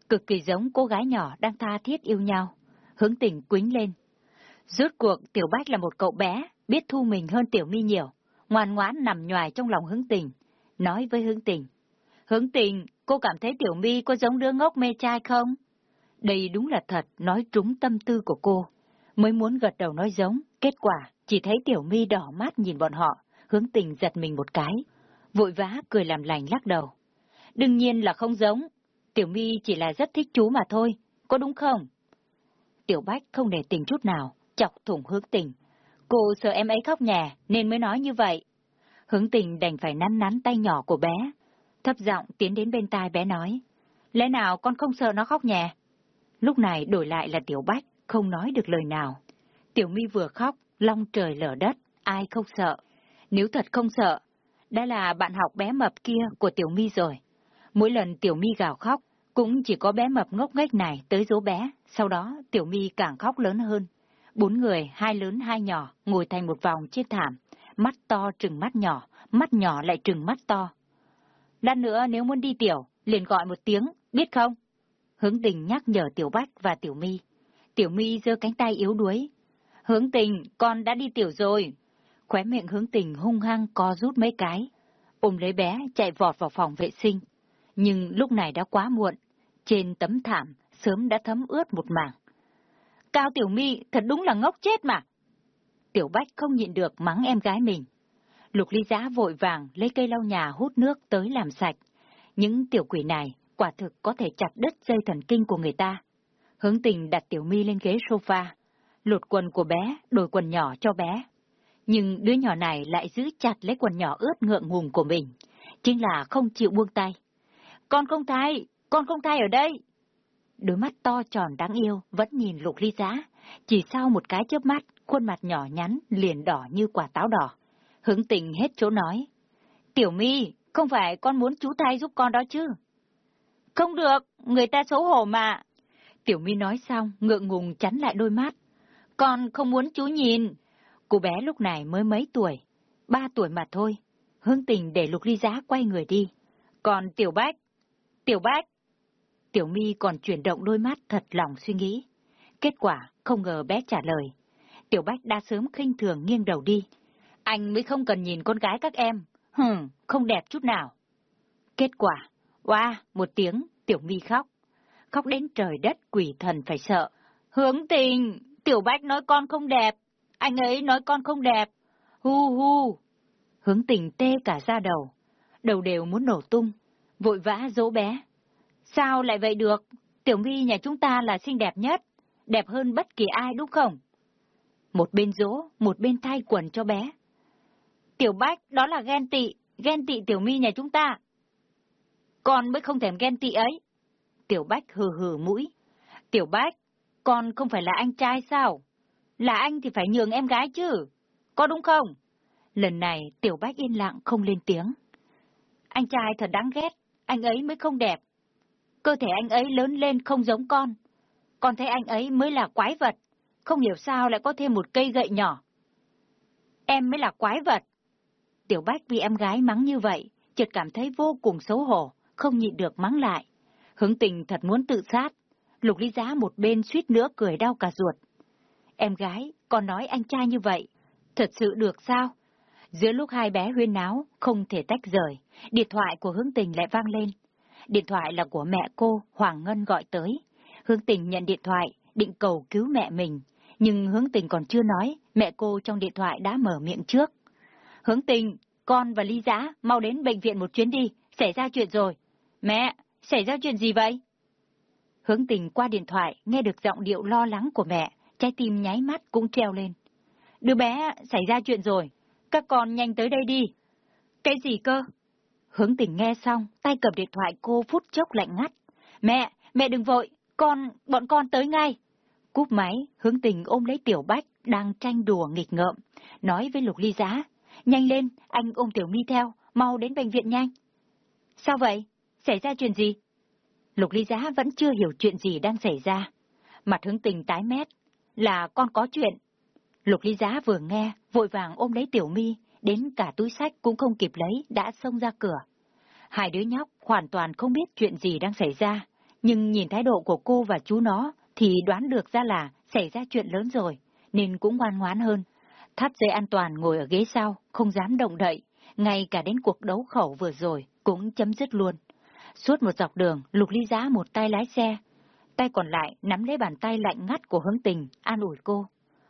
Cực kỳ giống cô gái nhỏ đang tha thiết yêu nhau. Hướng tình quính lên. Rốt cuộc Tiểu Bách là một cậu bé, biết thu mình hơn Tiểu mi nhiều. Ngoan ngoãn nằm nhòi trong lòng hướng tình. Nói với hướng tình. Hướng tình, cô cảm thấy Tiểu My có giống đứa ngốc mê trai không? Đây đúng là thật, nói trúng tâm tư của cô. Mới muốn gật đầu nói giống, kết quả chỉ thấy Tiểu My đỏ mắt nhìn bọn họ, hướng tình giật mình một cái, vội vã cười làm lành lắc đầu. Đương nhiên là không giống, Tiểu My chỉ là rất thích chú mà thôi, có đúng không? Tiểu Bách không để tình chút nào, chọc thủng hướng tình. Cô sợ em ấy khóc nhè, nên mới nói như vậy. Hướng tình đành phải nắn nắn tay nhỏ của bé. Thấp giọng tiến đến bên tai bé nói. Lẽ nào con không sợ nó khóc nhè? Lúc này đổi lại là Tiểu Bách, không nói được lời nào. Tiểu My vừa khóc, long trời lở đất, ai không sợ. Nếu thật không sợ, đã là bạn học bé mập kia của Tiểu My rồi. Mỗi lần Tiểu My gào khóc, cũng chỉ có bé mập ngốc nghếch này tới dỗ bé, sau đó Tiểu My càng khóc lớn hơn. Bốn người, hai lớn hai nhỏ, ngồi thành một vòng trên thảm, mắt to trừng mắt nhỏ, mắt nhỏ lại trừng mắt to. Lát nữa nếu muốn đi Tiểu, liền gọi một tiếng, biết không? Hướng tình nhắc nhở Tiểu Bách và Tiểu My. Tiểu My giơ cánh tay yếu đuối. Hướng tình, con đã đi Tiểu rồi. Khóe miệng hướng tình hung hăng co rút mấy cái. Ôm lấy bé, chạy vọt vào phòng vệ sinh. Nhưng lúc này đã quá muộn. Trên tấm thảm, sớm đã thấm ướt một mảng. Cao Tiểu My thật đúng là ngốc chết mà. Tiểu Bách không nhịn được mắng em gái mình. Lục ly giá vội vàng lấy cây lau nhà hút nước tới làm sạch. Những tiểu quỷ này quả thực có thể chặt đứt dây thần kinh của người ta. Hướng tình đặt Tiểu My lên ghế sofa, lột quần của bé, đổi quần nhỏ cho bé. Nhưng đứa nhỏ này lại giữ chặt lấy quần nhỏ ướt ngượng ngùng của mình, chính là không chịu buông tay. Con không thai, con không thai ở đây. Đôi mắt to tròn đáng yêu vẫn nhìn lục ly giá, chỉ sau một cái chớp mắt, khuôn mặt nhỏ nhắn liền đỏ như quả táo đỏ. Hướng tình hết chỗ nói. Tiểu My, không phải con muốn chú thay giúp con đó chứ? Không được, người ta xấu hổ mà. Tiểu My nói xong, ngượng ngùng chắn lại đôi mắt. Con không muốn chú nhìn. Cô bé lúc này mới mấy tuổi, ba tuổi mà thôi. Hương tình để lục ly giá quay người đi. Còn Tiểu Bách? Tiểu Bách? Tiểu My còn chuyển động đôi mắt thật lòng suy nghĩ. Kết quả, không ngờ bé trả lời. Tiểu Bách đã sớm khinh thường nghiêng đầu đi. Anh mới không cần nhìn con gái các em. Hừm, không đẹp chút nào. Kết quả, Wow, một tiếng, Tiểu My khóc. Khóc đến trời đất quỷ thần phải sợ. Hướng tình, Tiểu Bách nói con không đẹp. Anh ấy nói con không đẹp. Hu hu. Hướng tình tê cả da đầu. Đầu đều muốn nổ tung. Vội vã dỗ bé. Sao lại vậy được? Tiểu My nhà chúng ta là xinh đẹp nhất. Đẹp hơn bất kỳ ai đúng không? Một bên dỗ, một bên thay quần cho bé. Tiểu Bách, đó là ghen tị, ghen tị Tiểu My nhà chúng ta. Con mới không thèm ghen tị ấy. Tiểu Bách hừ hừ mũi. Tiểu Bách, con không phải là anh trai sao? Là anh thì phải nhường em gái chứ. Có đúng không? Lần này Tiểu Bách yên lặng không lên tiếng. Anh trai thật đáng ghét, anh ấy mới không đẹp. Cơ thể anh ấy lớn lên không giống con. Con thấy anh ấy mới là quái vật, không hiểu sao lại có thêm một cây gậy nhỏ. Em mới là quái vật. Tiểu Bách vì em gái mắng như vậy, chợt cảm thấy vô cùng xấu hổ, không nhịn được mắng lại. Hướng tình thật muốn tự sát. Lục lý giá một bên suýt nữa cười đau cả ruột. Em gái, con nói anh trai như vậy, thật sự được sao? Giữa lúc hai bé huyên náo, không thể tách rời, điện thoại của hướng tình lại vang lên. Điện thoại là của mẹ cô, Hoàng Ngân gọi tới. Hướng tình nhận điện thoại, định cầu cứu mẹ mình, nhưng hướng tình còn chưa nói, mẹ cô trong điện thoại đã mở miệng trước. Hướng tình, con và Ly Giá mau đến bệnh viện một chuyến đi, xảy ra chuyện rồi. Mẹ, xảy ra chuyện gì vậy? Hướng tình qua điện thoại nghe được giọng điệu lo lắng của mẹ, trái tim nháy mắt cũng treo lên. Đứa bé xảy ra chuyện rồi, các con nhanh tới đây đi. Cái gì cơ? Hướng tình nghe xong, tay cầm điện thoại cô phút chốc lạnh ngắt. Mẹ, mẹ đừng vội, con, bọn con tới ngay. Cúp máy, hướng tình ôm lấy tiểu bách, đang tranh đùa nghịch ngợm, nói với lục ly giá. Nhanh lên, anh ôm tiểu mi theo, mau đến bệnh viện nhanh. Sao vậy? Xảy ra chuyện gì? Lục ly giá vẫn chưa hiểu chuyện gì đang xảy ra. Mặt hướng tình tái mét. Là con có chuyện. Lục ly giá vừa nghe, vội vàng ôm lấy tiểu mi, đến cả túi sách cũng không kịp lấy, đã xông ra cửa. Hai đứa nhóc hoàn toàn không biết chuyện gì đang xảy ra, nhưng nhìn thái độ của cô và chú nó thì đoán được ra là xảy ra chuyện lớn rồi, nên cũng ngoan ngoãn hơn. Thắt dây an toàn ngồi ở ghế sau, không dám động đậy, ngay cả đến cuộc đấu khẩu vừa rồi cũng chấm dứt luôn. Suốt một dọc đường, Lục Ly Giá một tay lái xe, tay còn lại nắm lấy bàn tay lạnh ngắt của hướng tình, an ủi cô.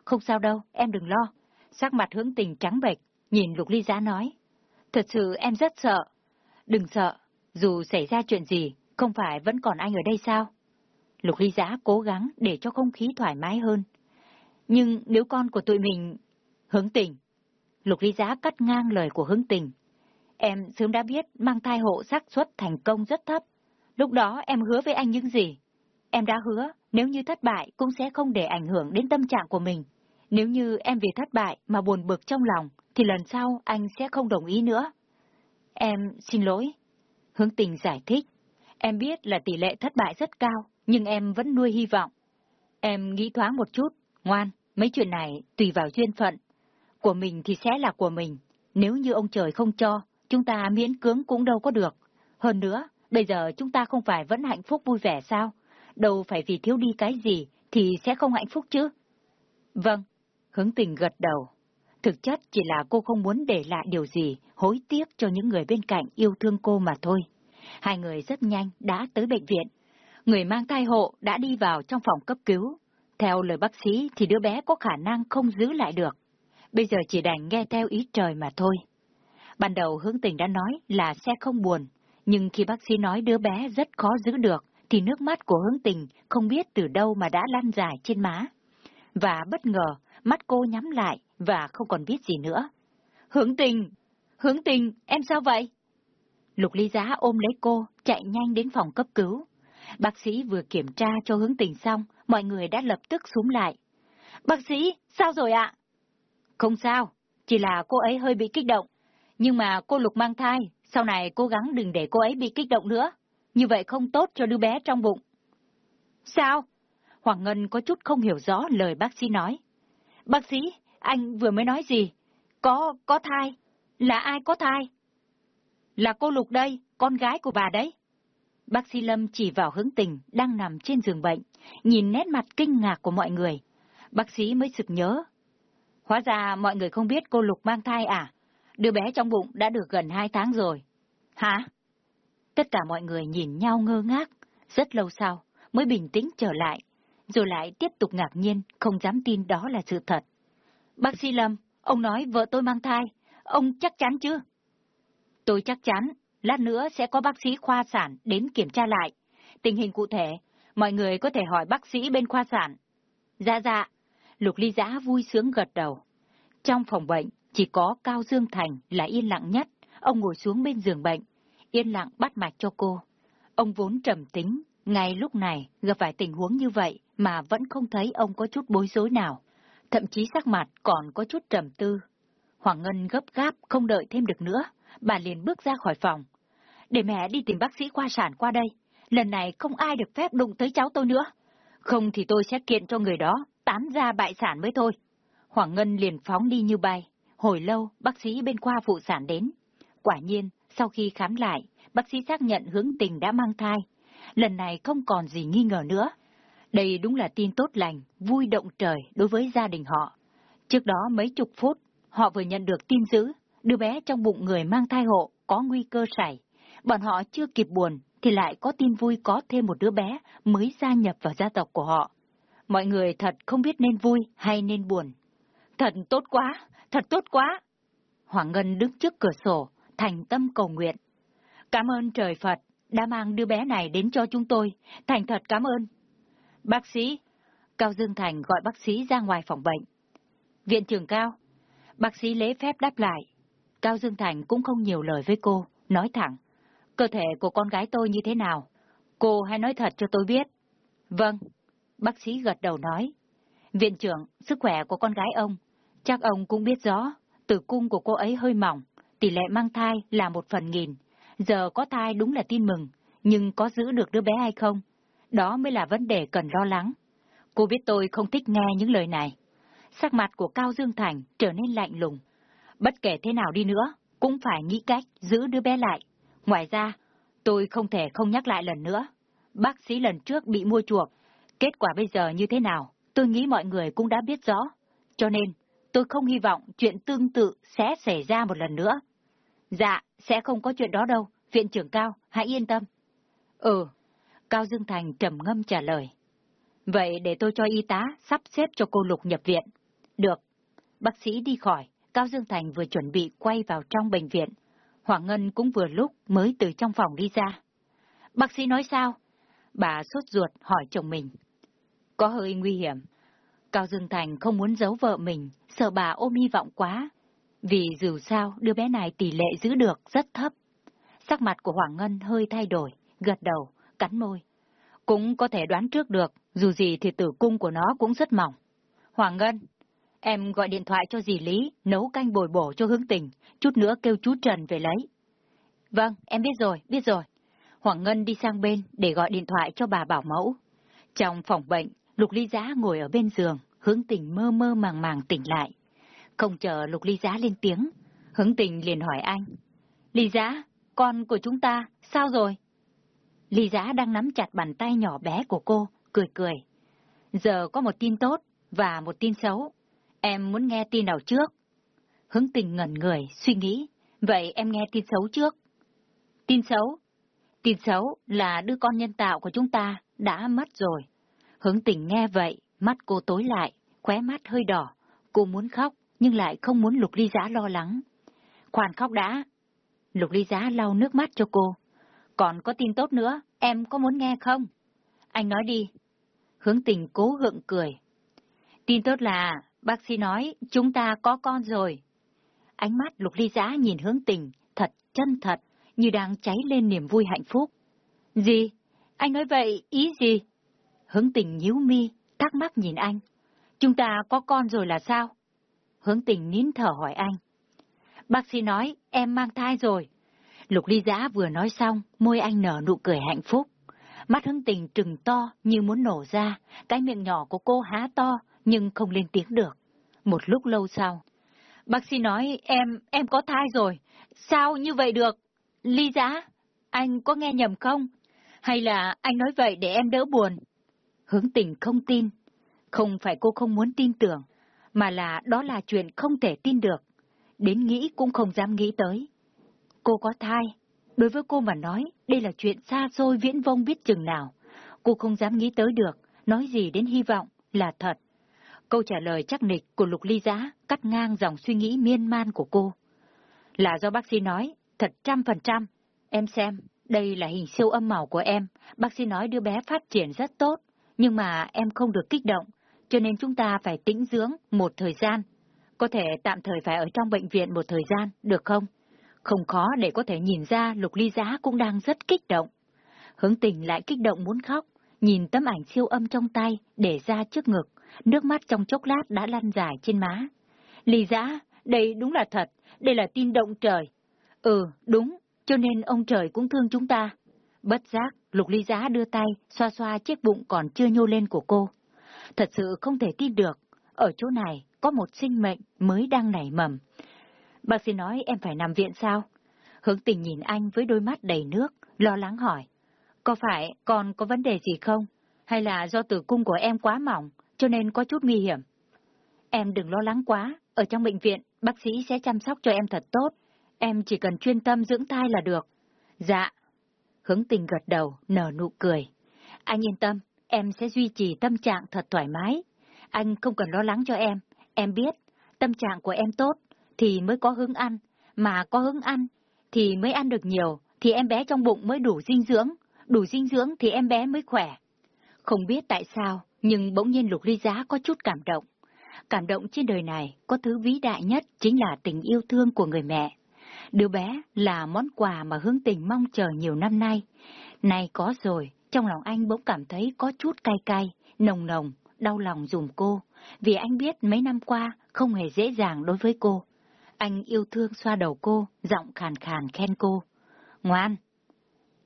Không sao đâu, em đừng lo. Sắc mặt hướng tình trắng bệch, nhìn Lục Ly Giá nói. Thật sự em rất sợ. Đừng sợ, dù xảy ra chuyện gì, không phải vẫn còn anh ở đây sao? Lục Ly Giá cố gắng để cho không khí thoải mái hơn. Nhưng nếu con của tụi mình... Hướng tình. Lục ly giá cắt ngang lời của hướng tình. Em sớm đã biết mang thai hộ xác suất thành công rất thấp. Lúc đó em hứa với anh những gì? Em đã hứa, nếu như thất bại cũng sẽ không để ảnh hưởng đến tâm trạng của mình. Nếu như em vì thất bại mà buồn bực trong lòng, thì lần sau anh sẽ không đồng ý nữa. Em xin lỗi. Hướng tình giải thích. Em biết là tỷ lệ thất bại rất cao, nhưng em vẫn nuôi hy vọng. Em nghĩ thoáng một chút, ngoan, mấy chuyện này tùy vào duyên phận. Của mình thì sẽ là của mình. Nếu như ông trời không cho, chúng ta miễn cưỡng cũng đâu có được. Hơn nữa, bây giờ chúng ta không phải vẫn hạnh phúc vui vẻ sao? Đâu phải vì thiếu đi cái gì thì sẽ không hạnh phúc chứ? Vâng, hướng tình gật đầu. Thực chất chỉ là cô không muốn để lại điều gì hối tiếc cho những người bên cạnh yêu thương cô mà thôi. Hai người rất nhanh đã tới bệnh viện. Người mang thai hộ đã đi vào trong phòng cấp cứu. Theo lời bác sĩ thì đứa bé có khả năng không giữ lại được. Bây giờ chỉ đành nghe theo ý trời mà thôi. Ban đầu hướng tình đã nói là sẽ không buồn, nhưng khi bác sĩ nói đứa bé rất khó giữ được, thì nước mắt của hướng tình không biết từ đâu mà đã lan dài trên má. Và bất ngờ, mắt cô nhắm lại và không còn biết gì nữa. Hướng tình! Hướng tình, em sao vậy? Lục ly giá ôm lấy cô, chạy nhanh đến phòng cấp cứu. Bác sĩ vừa kiểm tra cho hướng tình xong, mọi người đã lập tức xuống lại. Bác sĩ, sao rồi ạ? Không sao, chỉ là cô ấy hơi bị kích động. Nhưng mà cô Lục mang thai, sau này cố gắng đừng để cô ấy bị kích động nữa. Như vậy không tốt cho đứa bé trong bụng. Sao? Hoàng Ngân có chút không hiểu rõ lời bác sĩ nói. Bác sĩ, anh vừa mới nói gì? Có, có thai. Là ai có thai? Là cô Lục đây, con gái của bà đấy. Bác sĩ Lâm chỉ vào hướng tình đang nằm trên giường bệnh, nhìn nét mặt kinh ngạc của mọi người. Bác sĩ mới sực nhớ. Hóa ra mọi người không biết cô Lục mang thai à? Đứa bé trong bụng đã được gần hai tháng rồi. Hả? Tất cả mọi người nhìn nhau ngơ ngác, rất lâu sau mới bình tĩnh trở lại, rồi lại tiếp tục ngạc nhiên, không dám tin đó là sự thật. Bác sĩ Lâm, ông nói vợ tôi mang thai, ông chắc chắn chứ? Tôi chắc chắn, lát nữa sẽ có bác sĩ khoa sản đến kiểm tra lại. Tình hình cụ thể, mọi người có thể hỏi bác sĩ bên khoa sản. Dạ dạ, Lục Ly Giã vui sướng gật đầu. Trong phòng bệnh, chỉ có Cao Dương Thành là yên lặng nhất. Ông ngồi xuống bên giường bệnh, yên lặng bắt mạch cho cô. Ông vốn trầm tính, ngay lúc này gặp phải tình huống như vậy mà vẫn không thấy ông có chút bối rối nào. Thậm chí sắc mặt còn có chút trầm tư. Hoàng Ngân gấp gáp không đợi thêm được nữa, bà liền bước ra khỏi phòng. Để mẹ đi tìm bác sĩ khoa sản qua đây, lần này không ai được phép đụng tới cháu tôi nữa. Không thì tôi sẽ kiện cho người đó, tán ra bại sản mới thôi. Hoàng Ngân liền phóng đi như bay. Hồi lâu, bác sĩ bên khoa phụ sản đến. Quả nhiên, sau khi khám lại, bác sĩ xác nhận hướng tình đã mang thai. Lần này không còn gì nghi ngờ nữa. Đây đúng là tin tốt lành, vui động trời đối với gia đình họ. Trước đó mấy chục phút, họ vừa nhận được tin dữ, đứa bé trong bụng người mang thai hộ có nguy cơ sảy. Bọn họ chưa kịp buồn, thì lại có tin vui có thêm một đứa bé mới gia nhập vào gia tộc của họ. Mọi người thật không biết nên vui hay nên buồn. Thật tốt quá, thật tốt quá. Hoàng Ngân đứng trước cửa sổ, thành tâm cầu nguyện. Cảm ơn trời Phật đã mang đứa bé này đến cho chúng tôi, thành thật cảm ơn. Bác sĩ, Cao Dương Thành gọi bác sĩ ra ngoài phòng bệnh. Viện trưởng Cao, bác sĩ lễ phép đáp lại. Cao Dương Thành cũng không nhiều lời với cô, nói thẳng. Cơ thể của con gái tôi như thế nào? Cô hãy nói thật cho tôi biết. Vâng, bác sĩ gật đầu nói. Viện trưởng, sức khỏe của con gái ông, chắc ông cũng biết rõ, tử cung của cô ấy hơi mỏng, tỷ lệ mang thai là một phần nghìn. Giờ có thai đúng là tin mừng, nhưng có giữ được đứa bé hay không? Đó mới là vấn đề cần lo lắng. Cô biết tôi không thích nghe những lời này. Sắc mặt của Cao Dương Thành trở nên lạnh lùng. Bất kể thế nào đi nữa, cũng phải nghĩ cách giữ đứa bé lại. Ngoài ra, tôi không thể không nhắc lại lần nữa. Bác sĩ lần trước bị mua chuộc. Kết quả bây giờ như thế nào, tôi nghĩ mọi người cũng đã biết rõ. Cho nên, tôi không hy vọng chuyện tương tự sẽ xảy ra một lần nữa. Dạ, sẽ không có chuyện đó đâu, viện trưởng Cao, hãy yên tâm. Ừ, Cao Dương Thành trầm ngâm trả lời. Vậy để tôi cho y tá sắp xếp cho cô Lục nhập viện. Được. Bác sĩ đi khỏi, Cao Dương Thành vừa chuẩn bị quay vào trong bệnh viện. Hoàng Ngân cũng vừa lúc mới từ trong phòng đi ra. Bác sĩ nói sao? Bà sốt ruột hỏi chồng mình. Có hơi nguy hiểm. Cao Dương Thành không muốn giấu vợ mình, sợ bà ôm hy vọng quá. Vì dù sao, đứa bé này tỷ lệ giữ được rất thấp. Sắc mặt của Hoàng Ngân hơi thay đổi, gật đầu, cắn môi. Cũng có thể đoán trước được, dù gì thì tử cung của nó cũng rất mỏng. Hoàng Ngân, em gọi điện thoại cho dì Lý, nấu canh bồi bổ cho hướng tình, chút nữa kêu chú Trần về lấy. Vâng, em biết rồi, biết rồi. Hoàng Ngân đi sang bên để gọi điện thoại cho bà bảo mẫu. Trong phòng bệnh, Lục Ly Giá ngồi ở bên giường, hướng tình mơ mơ màng màng tỉnh lại. Không chờ Lục Ly Giá lên tiếng, hướng tình liền hỏi anh. Ly Giá, con của chúng ta, sao rồi? Ly giã đang nắm chặt bàn tay nhỏ bé của cô, cười cười. Giờ có một tin tốt và một tin xấu. Em muốn nghe tin nào trước? Hướng tình ngẩn người, suy nghĩ. Vậy em nghe tin xấu trước. Tin xấu? Tin xấu là đứa con nhân tạo của chúng ta đã mất rồi. Hướng tình nghe vậy, mắt cô tối lại, khóe mắt hơi đỏ. Cô muốn khóc, nhưng lại không muốn Lục Ly Giá lo lắng. Khoan khóc đã. Lục Ly Giá lau nước mắt cho cô. Còn có tin tốt nữa, em có muốn nghe không? Anh nói đi. Hướng tình cố gượng cười. Tin tốt là, bác sĩ nói, chúng ta có con rồi. Ánh mắt Lục Ly Giá nhìn hướng tình, thật chân thật, như đang cháy lên niềm vui hạnh phúc. Gì? Anh nói vậy, ý gì? Hướng tình nhíu mi, thắc mắc nhìn anh. Chúng ta có con rồi là sao? Hướng tình nín thở hỏi anh. Bác sĩ nói em mang thai rồi. Lục ly giã vừa nói xong, môi anh nở nụ cười hạnh phúc. Mắt hướng tình trừng to như muốn nổ ra, cái miệng nhỏ của cô há to nhưng không lên tiếng được. Một lúc lâu sau, bác sĩ nói em, em có thai rồi. Sao như vậy được? Ly giã, anh có nghe nhầm không? Hay là anh nói vậy để em đỡ buồn? Hướng tình không tin. Không phải cô không muốn tin tưởng, mà là đó là chuyện không thể tin được. Đến nghĩ cũng không dám nghĩ tới. Cô có thai. Đối với cô mà nói, đây là chuyện xa xôi viễn vông biết chừng nào. Cô không dám nghĩ tới được, nói gì đến hy vọng là thật. Câu trả lời chắc nịch của Lục Ly Giá cắt ngang dòng suy nghĩ miên man của cô. Là do bác sĩ nói, thật trăm phần trăm. Em xem, đây là hình siêu âm màu của em. Bác sĩ nói đứa bé phát triển rất tốt, nhưng mà em không được kích động, cho nên chúng ta phải tĩnh dưỡng một thời gian. Có thể tạm thời phải ở trong bệnh viện một thời gian, được không? Không khó để có thể nhìn ra Lục Ly Giá cũng đang rất kích động. Hướng tình lại kích động muốn khóc, nhìn tấm ảnh siêu âm trong tay để ra trước ngực, nước mắt trong chốc lát đã lăn dài trên má. Ly Giá, đây đúng là thật, đây là tin động trời. Ừ, đúng, cho nên ông trời cũng thương chúng ta. Bất giác, Lục Ly Giá đưa tay, xoa xoa chiếc bụng còn chưa nhô lên của cô. Thật sự không thể tin được, ở chỗ này có một sinh mệnh mới đang nảy mầm. Bác sĩ nói em phải nằm viện sao? Hướng tình nhìn anh với đôi mắt đầy nước, lo lắng hỏi. Có phải còn có vấn đề gì không? Hay là do tử cung của em quá mỏng, cho nên có chút nguy hiểm? Em đừng lo lắng quá, ở trong bệnh viện, bác sĩ sẽ chăm sóc cho em thật tốt. Em chỉ cần chuyên tâm dưỡng thai là được. Dạ. Hướng tình gật đầu, nở nụ cười. Anh yên tâm, em sẽ duy trì tâm trạng thật thoải mái. Anh không cần lo lắng cho em, em biết, tâm trạng của em tốt thì mới có hứng ăn, mà có hứng ăn thì mới ăn được nhiều, thì em bé trong bụng mới đủ dinh dưỡng, đủ dinh dưỡng thì em bé mới khỏe. Không biết tại sao, nhưng bỗng nhiên Lục Ly Giá có chút cảm động. Cảm động trên đời này có thứ vĩ đại nhất chính là tình yêu thương của người mẹ. Đứa bé là món quà mà hướng tình mong chờ nhiều năm nay. Nay có rồi, trong lòng anh bỗng cảm thấy có chút cay cay, nồng nồng, đau lòng dùm cô, vì anh biết mấy năm qua không hề dễ dàng đối với cô. Anh yêu thương xoa đầu cô, giọng khàn khàn khen cô. Ngoan!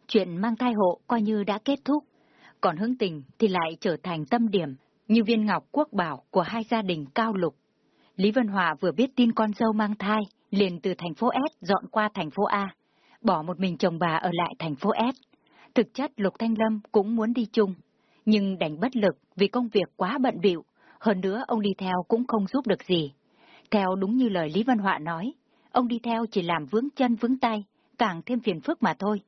Chuyện mang thai hộ coi như đã kết thúc, còn hướng tình thì lại trở thành tâm điểm như viên ngọc quốc bảo của hai gia đình cao lục. Lý Vân Hòa vừa biết tin con dâu mang thai, liền từ thành phố S dọn qua thành phố A, bỏ một mình chồng bà ở lại thành phố S. Thực chất Lục Thanh Lâm cũng muốn đi chung, nhưng đành bất lực vì công việc quá bận bịu, hơn nữa ông đi theo cũng không giúp được gì. Theo đúng như lời Lý Văn Họa nói, ông đi theo chỉ làm vướng chân vướng tay, càng thêm phiền phức mà thôi.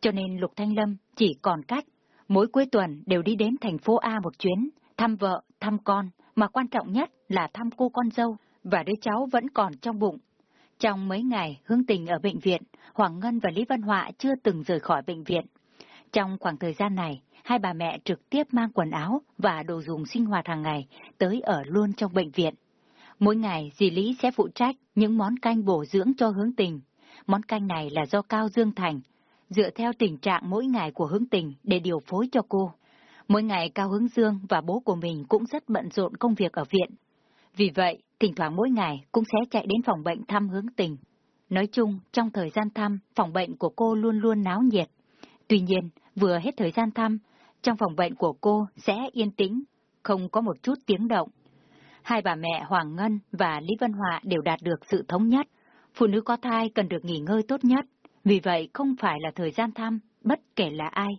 Cho nên Lục Thanh Lâm chỉ còn cách, mỗi cuối tuần đều đi đến thành phố A một chuyến, thăm vợ, thăm con, mà quan trọng nhất là thăm cô con dâu, và đứa cháu vẫn còn trong bụng. Trong mấy ngày Hương tình ở bệnh viện, Hoàng Ngân và Lý Văn Họa chưa từng rời khỏi bệnh viện. Trong khoảng thời gian này, hai bà mẹ trực tiếp mang quần áo và đồ dùng sinh hoạt hàng ngày tới ở luôn trong bệnh viện. Mỗi ngày, dì Lý sẽ phụ trách những món canh bổ dưỡng cho hướng tình. Món canh này là do Cao Dương Thành, dựa theo tình trạng mỗi ngày của hướng tình để điều phối cho cô. Mỗi ngày Cao Hướng Dương và bố của mình cũng rất bận rộn công việc ở viện. Vì vậy, thỉnh thoảng mỗi ngày cũng sẽ chạy đến phòng bệnh thăm hướng tình. Nói chung, trong thời gian thăm, phòng bệnh của cô luôn luôn náo nhiệt. Tuy nhiên, vừa hết thời gian thăm, trong phòng bệnh của cô sẽ yên tĩnh, không có một chút tiếng động. Hai bà mẹ Hoàng Ngân và Lý Văn Họa đều đạt được sự thống nhất. Phụ nữ có thai cần được nghỉ ngơi tốt nhất, vì vậy không phải là thời gian thăm, bất kể là ai.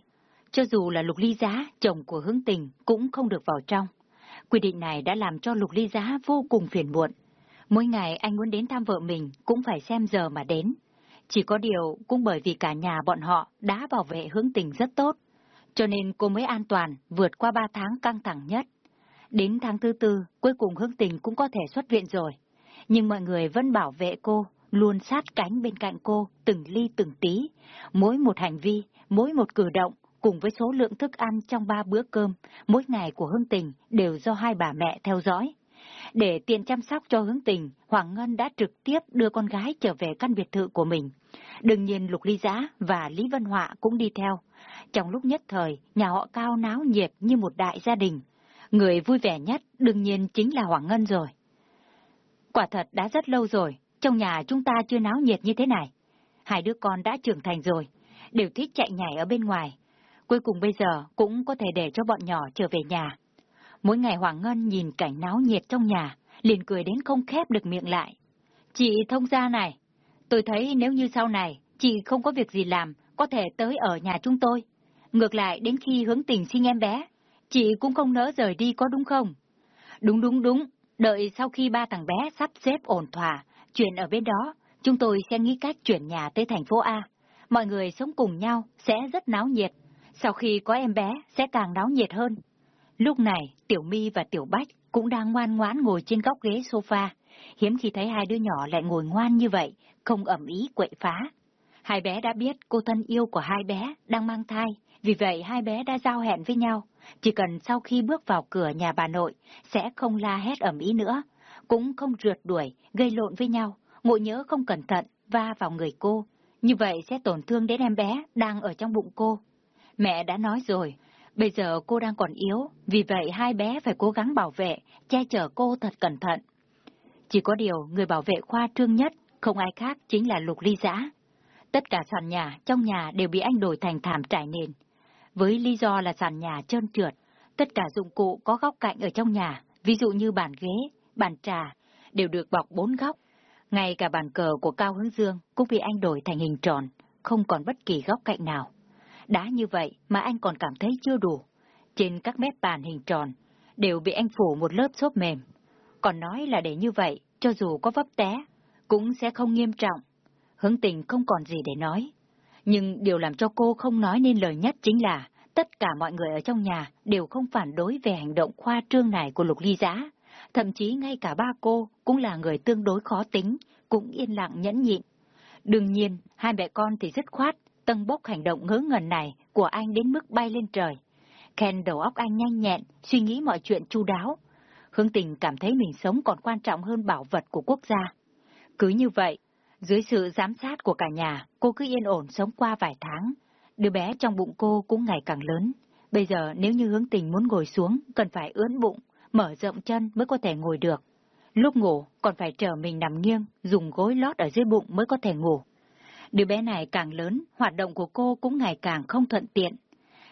Cho dù là Lục Ly Giá, chồng của hướng tình, cũng không được vào trong. Quy định này đã làm cho Lục Ly Giá vô cùng phiền muộn. Mỗi ngày anh muốn đến thăm vợ mình cũng phải xem giờ mà đến. Chỉ có điều cũng bởi vì cả nhà bọn họ đã bảo vệ hướng tình rất tốt, cho nên cô mới an toàn vượt qua ba tháng căng thẳng nhất. Đến tháng thứ tư, cuối cùng hướng tình cũng có thể xuất viện rồi. Nhưng mọi người vẫn bảo vệ cô, luôn sát cánh bên cạnh cô, từng ly từng tí. Mỗi một hành vi, mỗi một cử động, cùng với số lượng thức ăn trong ba bữa cơm, mỗi ngày của Hương Tình đều do hai bà mẹ theo dõi. Để tiện chăm sóc cho hướng tình, Hoàng Ngân đã trực tiếp đưa con gái trở về căn biệt thự của mình. Đương nhiên Lục Ly Giã và Lý Vân Họa cũng đi theo. Trong lúc nhất thời, nhà họ cao náo nhiệt như một đại gia đình. Người vui vẻ nhất đương nhiên chính là Hoàng Ngân rồi. Quả thật đã rất lâu rồi, trong nhà chúng ta chưa náo nhiệt như thế này. Hai đứa con đã trưởng thành rồi, đều thích chạy nhảy ở bên ngoài. Cuối cùng bây giờ cũng có thể để cho bọn nhỏ trở về nhà. Mỗi ngày Hoàng Ngân nhìn cảnh náo nhiệt trong nhà, liền cười đến không khép được miệng lại. Chị thông gia này, tôi thấy nếu như sau này chị không có việc gì làm, có thể tới ở nhà chúng tôi. Ngược lại đến khi hướng tình sinh em bé, chị cũng không nỡ rời đi có đúng không? Đúng đúng đúng, đợi sau khi ba thằng bé sắp xếp ổn thỏa, chuyện ở bên đó, chúng tôi sẽ nghĩ cách chuyển nhà tới thành phố A. Mọi người sống cùng nhau sẽ rất náo nhiệt. Sau khi có em bé sẽ càng náo nhiệt hơn. Lúc này, Tiểu My và Tiểu Bách cũng đang ngoan ngoãn ngồi trên góc ghế sofa. Hiếm khi thấy hai đứa nhỏ lại ngồi ngoan như vậy, không ẩm ý quậy phá. Hai bé đã biết cô thân yêu của hai bé đang mang thai, vì vậy hai bé đã giao hẹn với nhau. Chỉ cần sau khi bước vào cửa nhà bà nội, sẽ không la hét ẩm ý nữa, cũng không rượt đuổi, gây lộn với nhau, ngộ nhớ không cẩn thận, va vào người cô. Như vậy sẽ tổn thương đến em bé đang ở trong bụng cô. Mẹ đã nói rồi, Bây giờ cô đang còn yếu, vì vậy hai bé phải cố gắng bảo vệ, che chở cô thật cẩn thận. Chỉ có điều người bảo vệ khoa trương nhất, không ai khác chính là Lục Ly Giã. Tất cả sàn nhà trong nhà đều bị anh đổi thành thảm trải nền. Với lý do là sàn nhà trơn trượt, tất cả dụng cụ có góc cạnh ở trong nhà, ví dụ như bàn ghế, bàn trà, đều được bọc bốn góc. Ngay cả bàn cờ của Cao Hướng Dương cũng bị anh đổi thành hình tròn, không còn bất kỳ góc cạnh nào. Đã như vậy mà anh còn cảm thấy chưa đủ. Trên các mép bàn hình tròn, đều bị anh phủ một lớp xốp mềm. Còn nói là để như vậy, cho dù có vấp té, cũng sẽ không nghiêm trọng. Hướng tình không còn gì để nói. Nhưng điều làm cho cô không nói nên lời nhất chính là tất cả mọi người ở trong nhà đều không phản đối về hành động khoa trương này của Lục Ly Giá. Thậm chí ngay cả ba cô cũng là người tương đối khó tính, cũng yên lặng nhẫn nhịn. Đương nhiên, hai mẹ con thì dứt khoát, tân bốc hành động ngớ ngẩn này của anh đến mức bay lên trời. Ken đầu óc anh nhanh nhẹn, suy nghĩ mọi chuyện chu đáo. Hướng tình cảm thấy mình sống còn quan trọng hơn bảo vật của quốc gia. Cứ như vậy, dưới sự giám sát của cả nhà, cô cứ yên ổn sống qua vài tháng. Đứa bé trong bụng cô cũng ngày càng lớn. Bây giờ nếu như hướng tình muốn ngồi xuống, cần phải ướn bụng, mở rộng chân mới có thể ngồi được. Lúc ngủ, còn phải trở mình nằm nghiêng, dùng gối lót ở dưới bụng mới có thể ngủ. Đứa bé này càng lớn, hoạt động của cô cũng ngày càng không thuận tiện.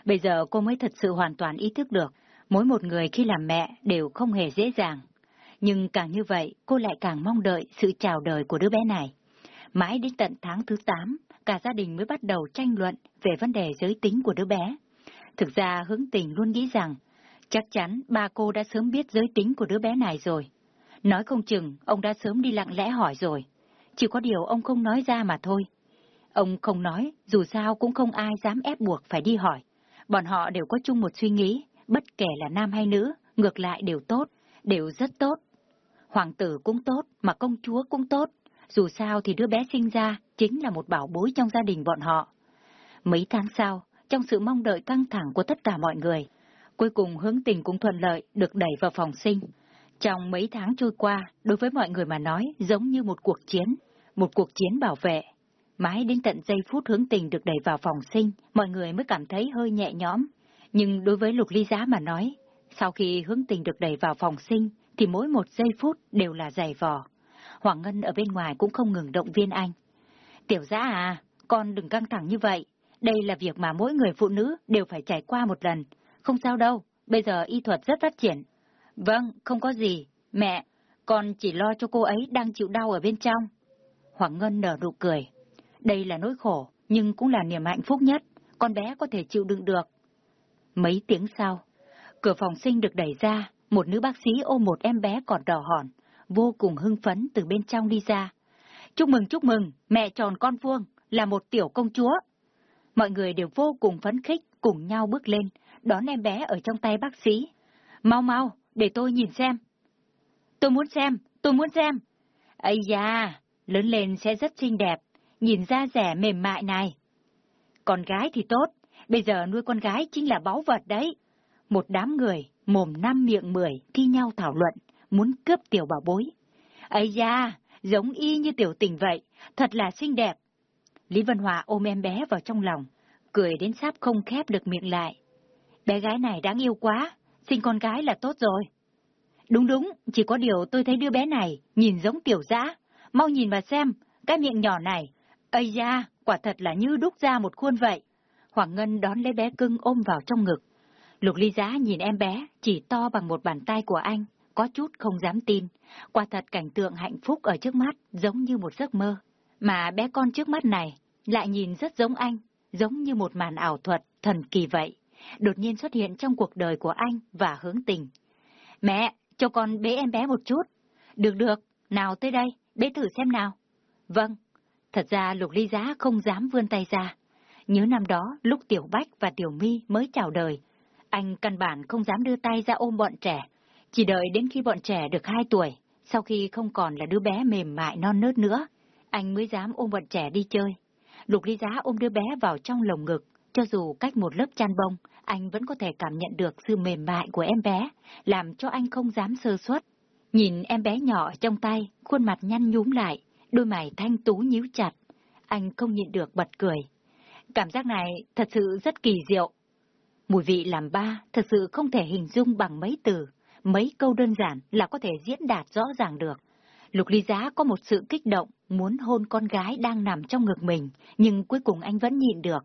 Bây giờ cô mới thật sự hoàn toàn ý thức được, mỗi một người khi làm mẹ đều không hề dễ dàng. Nhưng càng như vậy, cô lại càng mong đợi sự chào đời của đứa bé này. Mãi đến tận tháng thứ 8, cả gia đình mới bắt đầu tranh luận về vấn đề giới tính của đứa bé. Thực ra hướng tình luôn nghĩ rằng, chắc chắn ba cô đã sớm biết giới tính của đứa bé này rồi. Nói không chừng, ông đã sớm đi lặng lẽ hỏi rồi. Chỉ có điều ông không nói ra mà thôi. Ông không nói, dù sao cũng không ai dám ép buộc phải đi hỏi. Bọn họ đều có chung một suy nghĩ, bất kể là nam hay nữ, ngược lại đều tốt, đều rất tốt. Hoàng tử cũng tốt, mà công chúa cũng tốt. Dù sao thì đứa bé sinh ra chính là một bảo bối trong gia đình bọn họ. Mấy tháng sau, trong sự mong đợi căng thẳng của tất cả mọi người. Cuối cùng hướng tình cũng thuận lợi được đẩy vào phòng sinh. Trong mấy tháng trôi qua, đối với mọi người mà nói giống như một cuộc chiến, một cuộc chiến bảo vệ. Mãi đến tận giây phút hướng tình được đẩy vào phòng sinh, mọi người mới cảm thấy hơi nhẹ nhõm. Nhưng đối với lục ly giá mà nói, sau khi hướng tình được đẩy vào phòng sinh, thì mỗi một giây phút đều là dày vò. Hoàng Ngân ở bên ngoài cũng không ngừng động viên anh. Tiểu giã à, con đừng căng thẳng như vậy. Đây là việc mà mỗi người phụ nữ đều phải trải qua một lần. Không sao đâu, bây giờ y thuật rất phát triển. Vâng, không có gì. Mẹ, con chỉ lo cho cô ấy đang chịu đau ở bên trong. Hoàng Ngân nở nụ cười. Đây là nỗi khổ, nhưng cũng là niềm hạnh phúc nhất. Con bé có thể chịu đựng được. Mấy tiếng sau, cửa phòng sinh được đẩy ra, một nữ bác sĩ ôm một em bé còn đỏ hòn, vô cùng hưng phấn từ bên trong đi ra. Chúc mừng chúc mừng, mẹ tròn con vuông, là một tiểu công chúa. Mọi người đều vô cùng phấn khích, cùng nhau bước lên, đón em bé ở trong tay bác sĩ. Mau mau, để tôi nhìn xem. Tôi muốn xem, tôi muốn xem. Ây da, lớn lên sẽ rất xinh đẹp, nhìn da rẻ mềm mại này. Con gái thì tốt, bây giờ nuôi con gái chính là báu vật đấy. Một đám người, mồm năm miệng mười, thi nhau thảo luận, muốn cướp tiểu bảo bối. Ây da, giống y như tiểu tình vậy, thật là xinh đẹp. Lý Văn Hòa ôm em bé vào trong lòng, cười đến sắp không khép được miệng lại. Bé gái này đáng yêu quá, sinh con gái là tốt rồi. Đúng đúng, chỉ có điều tôi thấy đứa bé này nhìn giống tiểu dã. Mau nhìn và xem, cái miệng nhỏ này. Ây da, quả thật là như đúc ra một khuôn vậy. Hoàng Ngân đón lấy bé cưng ôm vào trong ngực. Lục ly giá nhìn em bé, chỉ to bằng một bàn tay của anh, có chút không dám tin. Quả thật cảnh tượng hạnh phúc ở trước mắt giống như một giấc mơ. Mà bé con trước mắt này lại nhìn rất giống anh, giống như một màn ảo thuật thần kỳ vậy. Đột nhiên xuất hiện trong cuộc đời của anh và hướng tình. Mẹ, cho con bế em bé một chút. Được được, nào tới đây, bế thử xem nào. Vâng, thật ra Lục Ly Giá không dám vươn tay ra. Nhớ năm đó, lúc Tiểu Bách và Tiểu My mới chào đời, anh căn bản không dám đưa tay ra ôm bọn trẻ. Chỉ đợi đến khi bọn trẻ được hai tuổi, sau khi không còn là đứa bé mềm mại non nớt nữa, anh mới dám ôm bọn trẻ đi chơi. Lục Ly Giá ôm đứa bé vào trong lồng ngực, cho dù cách một lớp chăn bông, anh vẫn có thể cảm nhận được sự mềm mại của em bé, làm cho anh không dám sơ suất. Nhìn em bé nhỏ trong tay, khuôn mặt nhăn nhúm lại, đôi mày thanh tú nhíu chặt. Anh không nhịn được bật cười. Cảm giác này thật sự rất kỳ diệu. Mùi vị làm ba thật sự không thể hình dung bằng mấy từ, mấy câu đơn giản là có thể diễn đạt rõ ràng được. Lục ly giá có một sự kích động, muốn hôn con gái đang nằm trong ngực mình, nhưng cuối cùng anh vẫn nhịn được.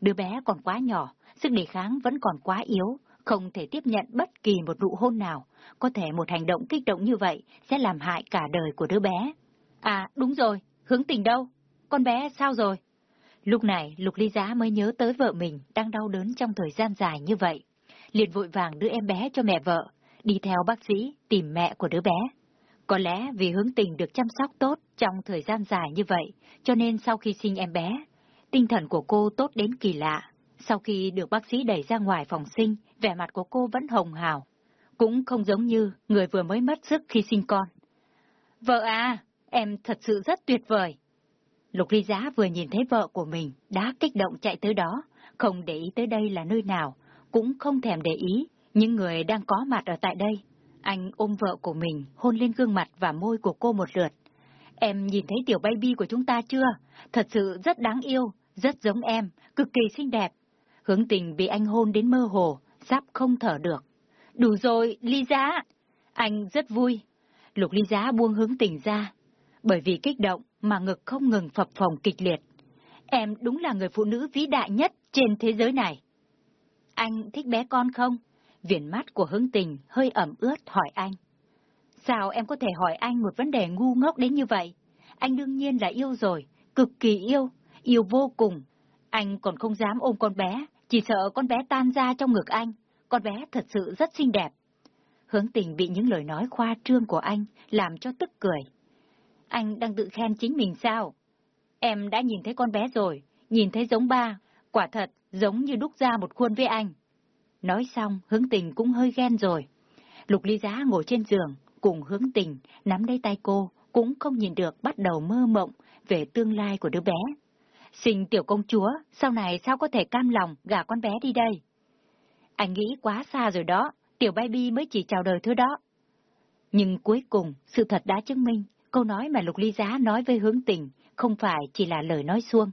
Đứa bé còn quá nhỏ, sức đề kháng vẫn còn quá yếu, không thể tiếp nhận bất kỳ một nụ hôn nào. Có thể một hành động kích động như vậy sẽ làm hại cả đời của đứa bé. À, đúng rồi, hướng tình đâu? Con bé sao rồi? Lúc này, Lục Ly Giá mới nhớ tới vợ mình đang đau đớn trong thời gian dài như vậy. liền vội vàng đưa em bé cho mẹ vợ, đi theo bác sĩ tìm mẹ của đứa bé. Có lẽ vì hướng tình được chăm sóc tốt trong thời gian dài như vậy, cho nên sau khi sinh em bé, tinh thần của cô tốt đến kỳ lạ. Sau khi được bác sĩ đẩy ra ngoài phòng sinh, vẻ mặt của cô vẫn hồng hào. Cũng không giống như người vừa mới mất sức khi sinh con. Vợ à, em thật sự rất tuyệt vời. Lục ly giá vừa nhìn thấy vợ của mình đã kích động chạy tới đó, không để ý tới đây là nơi nào, cũng không thèm để ý những người đang có mặt ở tại đây. Anh ôm vợ của mình, hôn lên gương mặt và môi của cô một lượt. Em nhìn thấy tiểu baby của chúng ta chưa? Thật sự rất đáng yêu, rất giống em, cực kỳ xinh đẹp. Hướng tình bị anh hôn đến mơ hồ, sắp không thở được. Đủ rồi, ly giá. Anh rất vui. Lục ly giá buông hướng tình ra. Bởi vì kích động mà ngực không ngừng phập phồng kịch liệt. Em đúng là người phụ nữ vĩ đại nhất trên thế giới này. Anh thích bé con không? Viền mắt của hướng tình hơi ẩm ướt hỏi anh. Sao em có thể hỏi anh một vấn đề ngu ngốc đến như vậy? Anh đương nhiên là yêu rồi, cực kỳ yêu, yêu vô cùng. Anh còn không dám ôm con bé, chỉ sợ con bé tan ra trong ngực anh. Con bé thật sự rất xinh đẹp. Hướng tình bị những lời nói khoa trương của anh làm cho tức cười. Anh đang tự khen chính mình sao? Em đã nhìn thấy con bé rồi, nhìn thấy giống ba, quả thật giống như đúc ra một khuôn với anh. Nói xong, hướng tình cũng hơi ghen rồi. Lục ly giá ngồi trên giường, cùng hướng tình, nắm lấy tay cô, cũng không nhìn được bắt đầu mơ mộng về tương lai của đứa bé. Sinh tiểu công chúa, sau này sao có thể cam lòng gả con bé đi đây? Anh nghĩ quá xa rồi đó, tiểu baby mới chỉ chào đời thôi đó. Nhưng cuối cùng, sự thật đã chứng minh, câu nói mà Lục Ly Giá nói với hướng tình không phải chỉ là lời nói suông.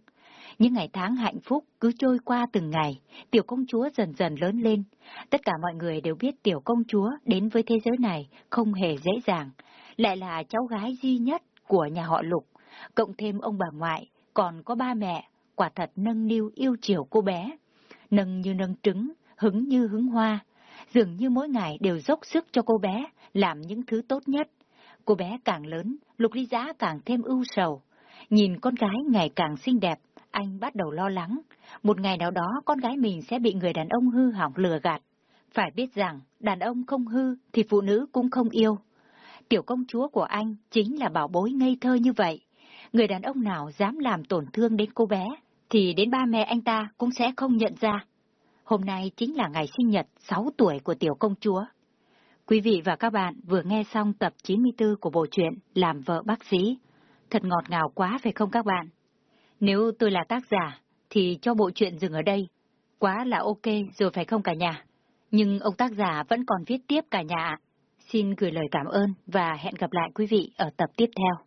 Những ngày tháng hạnh phúc cứ trôi qua từng ngày, tiểu công chúa dần dần lớn lên. Tất cả mọi người đều biết tiểu công chúa đến với thế giới này không hề dễ dàng, lại là cháu gái duy nhất của nhà họ Lục, cộng thêm ông bà ngoại, còn có ba mẹ, quả thật nâng niu yêu chiều cô bé. Nâng như nâng trứng, hứng như hứng hoa, dường như mỗi ngày đều dốc sức cho cô bé, làm những thứ tốt nhất. Cô bé càng lớn, Lục Ly Giá càng thêm ưu sầu. Nhìn con gái ngày càng xinh đẹp, anh bắt đầu lo lắng. Một ngày nào đó con gái mình sẽ bị người đàn ông hư hỏng lừa gạt. Phải biết rằng, đàn ông không hư thì phụ nữ cũng không yêu. Tiểu công chúa của anh chính là bảo bối ngây thơ như vậy. Người đàn ông nào dám làm tổn thương đến cô bé, thì đến ba mẹ anh ta cũng sẽ không nhận ra. Hôm nay chính là ngày sinh nhật 6 tuổi của tiểu công chúa. Quý vị và các bạn vừa nghe xong tập 94 của bộ truyện Làm vợ bác sĩ. Thật ngọt ngào quá phải không các bạn? Nếu tôi là tác giả, thì cho bộ truyện dừng ở đây. Quá là ok rồi phải không cả nhà? Nhưng ông tác giả vẫn còn viết tiếp cả nhà Xin gửi lời cảm ơn và hẹn gặp lại quý vị ở tập tiếp theo.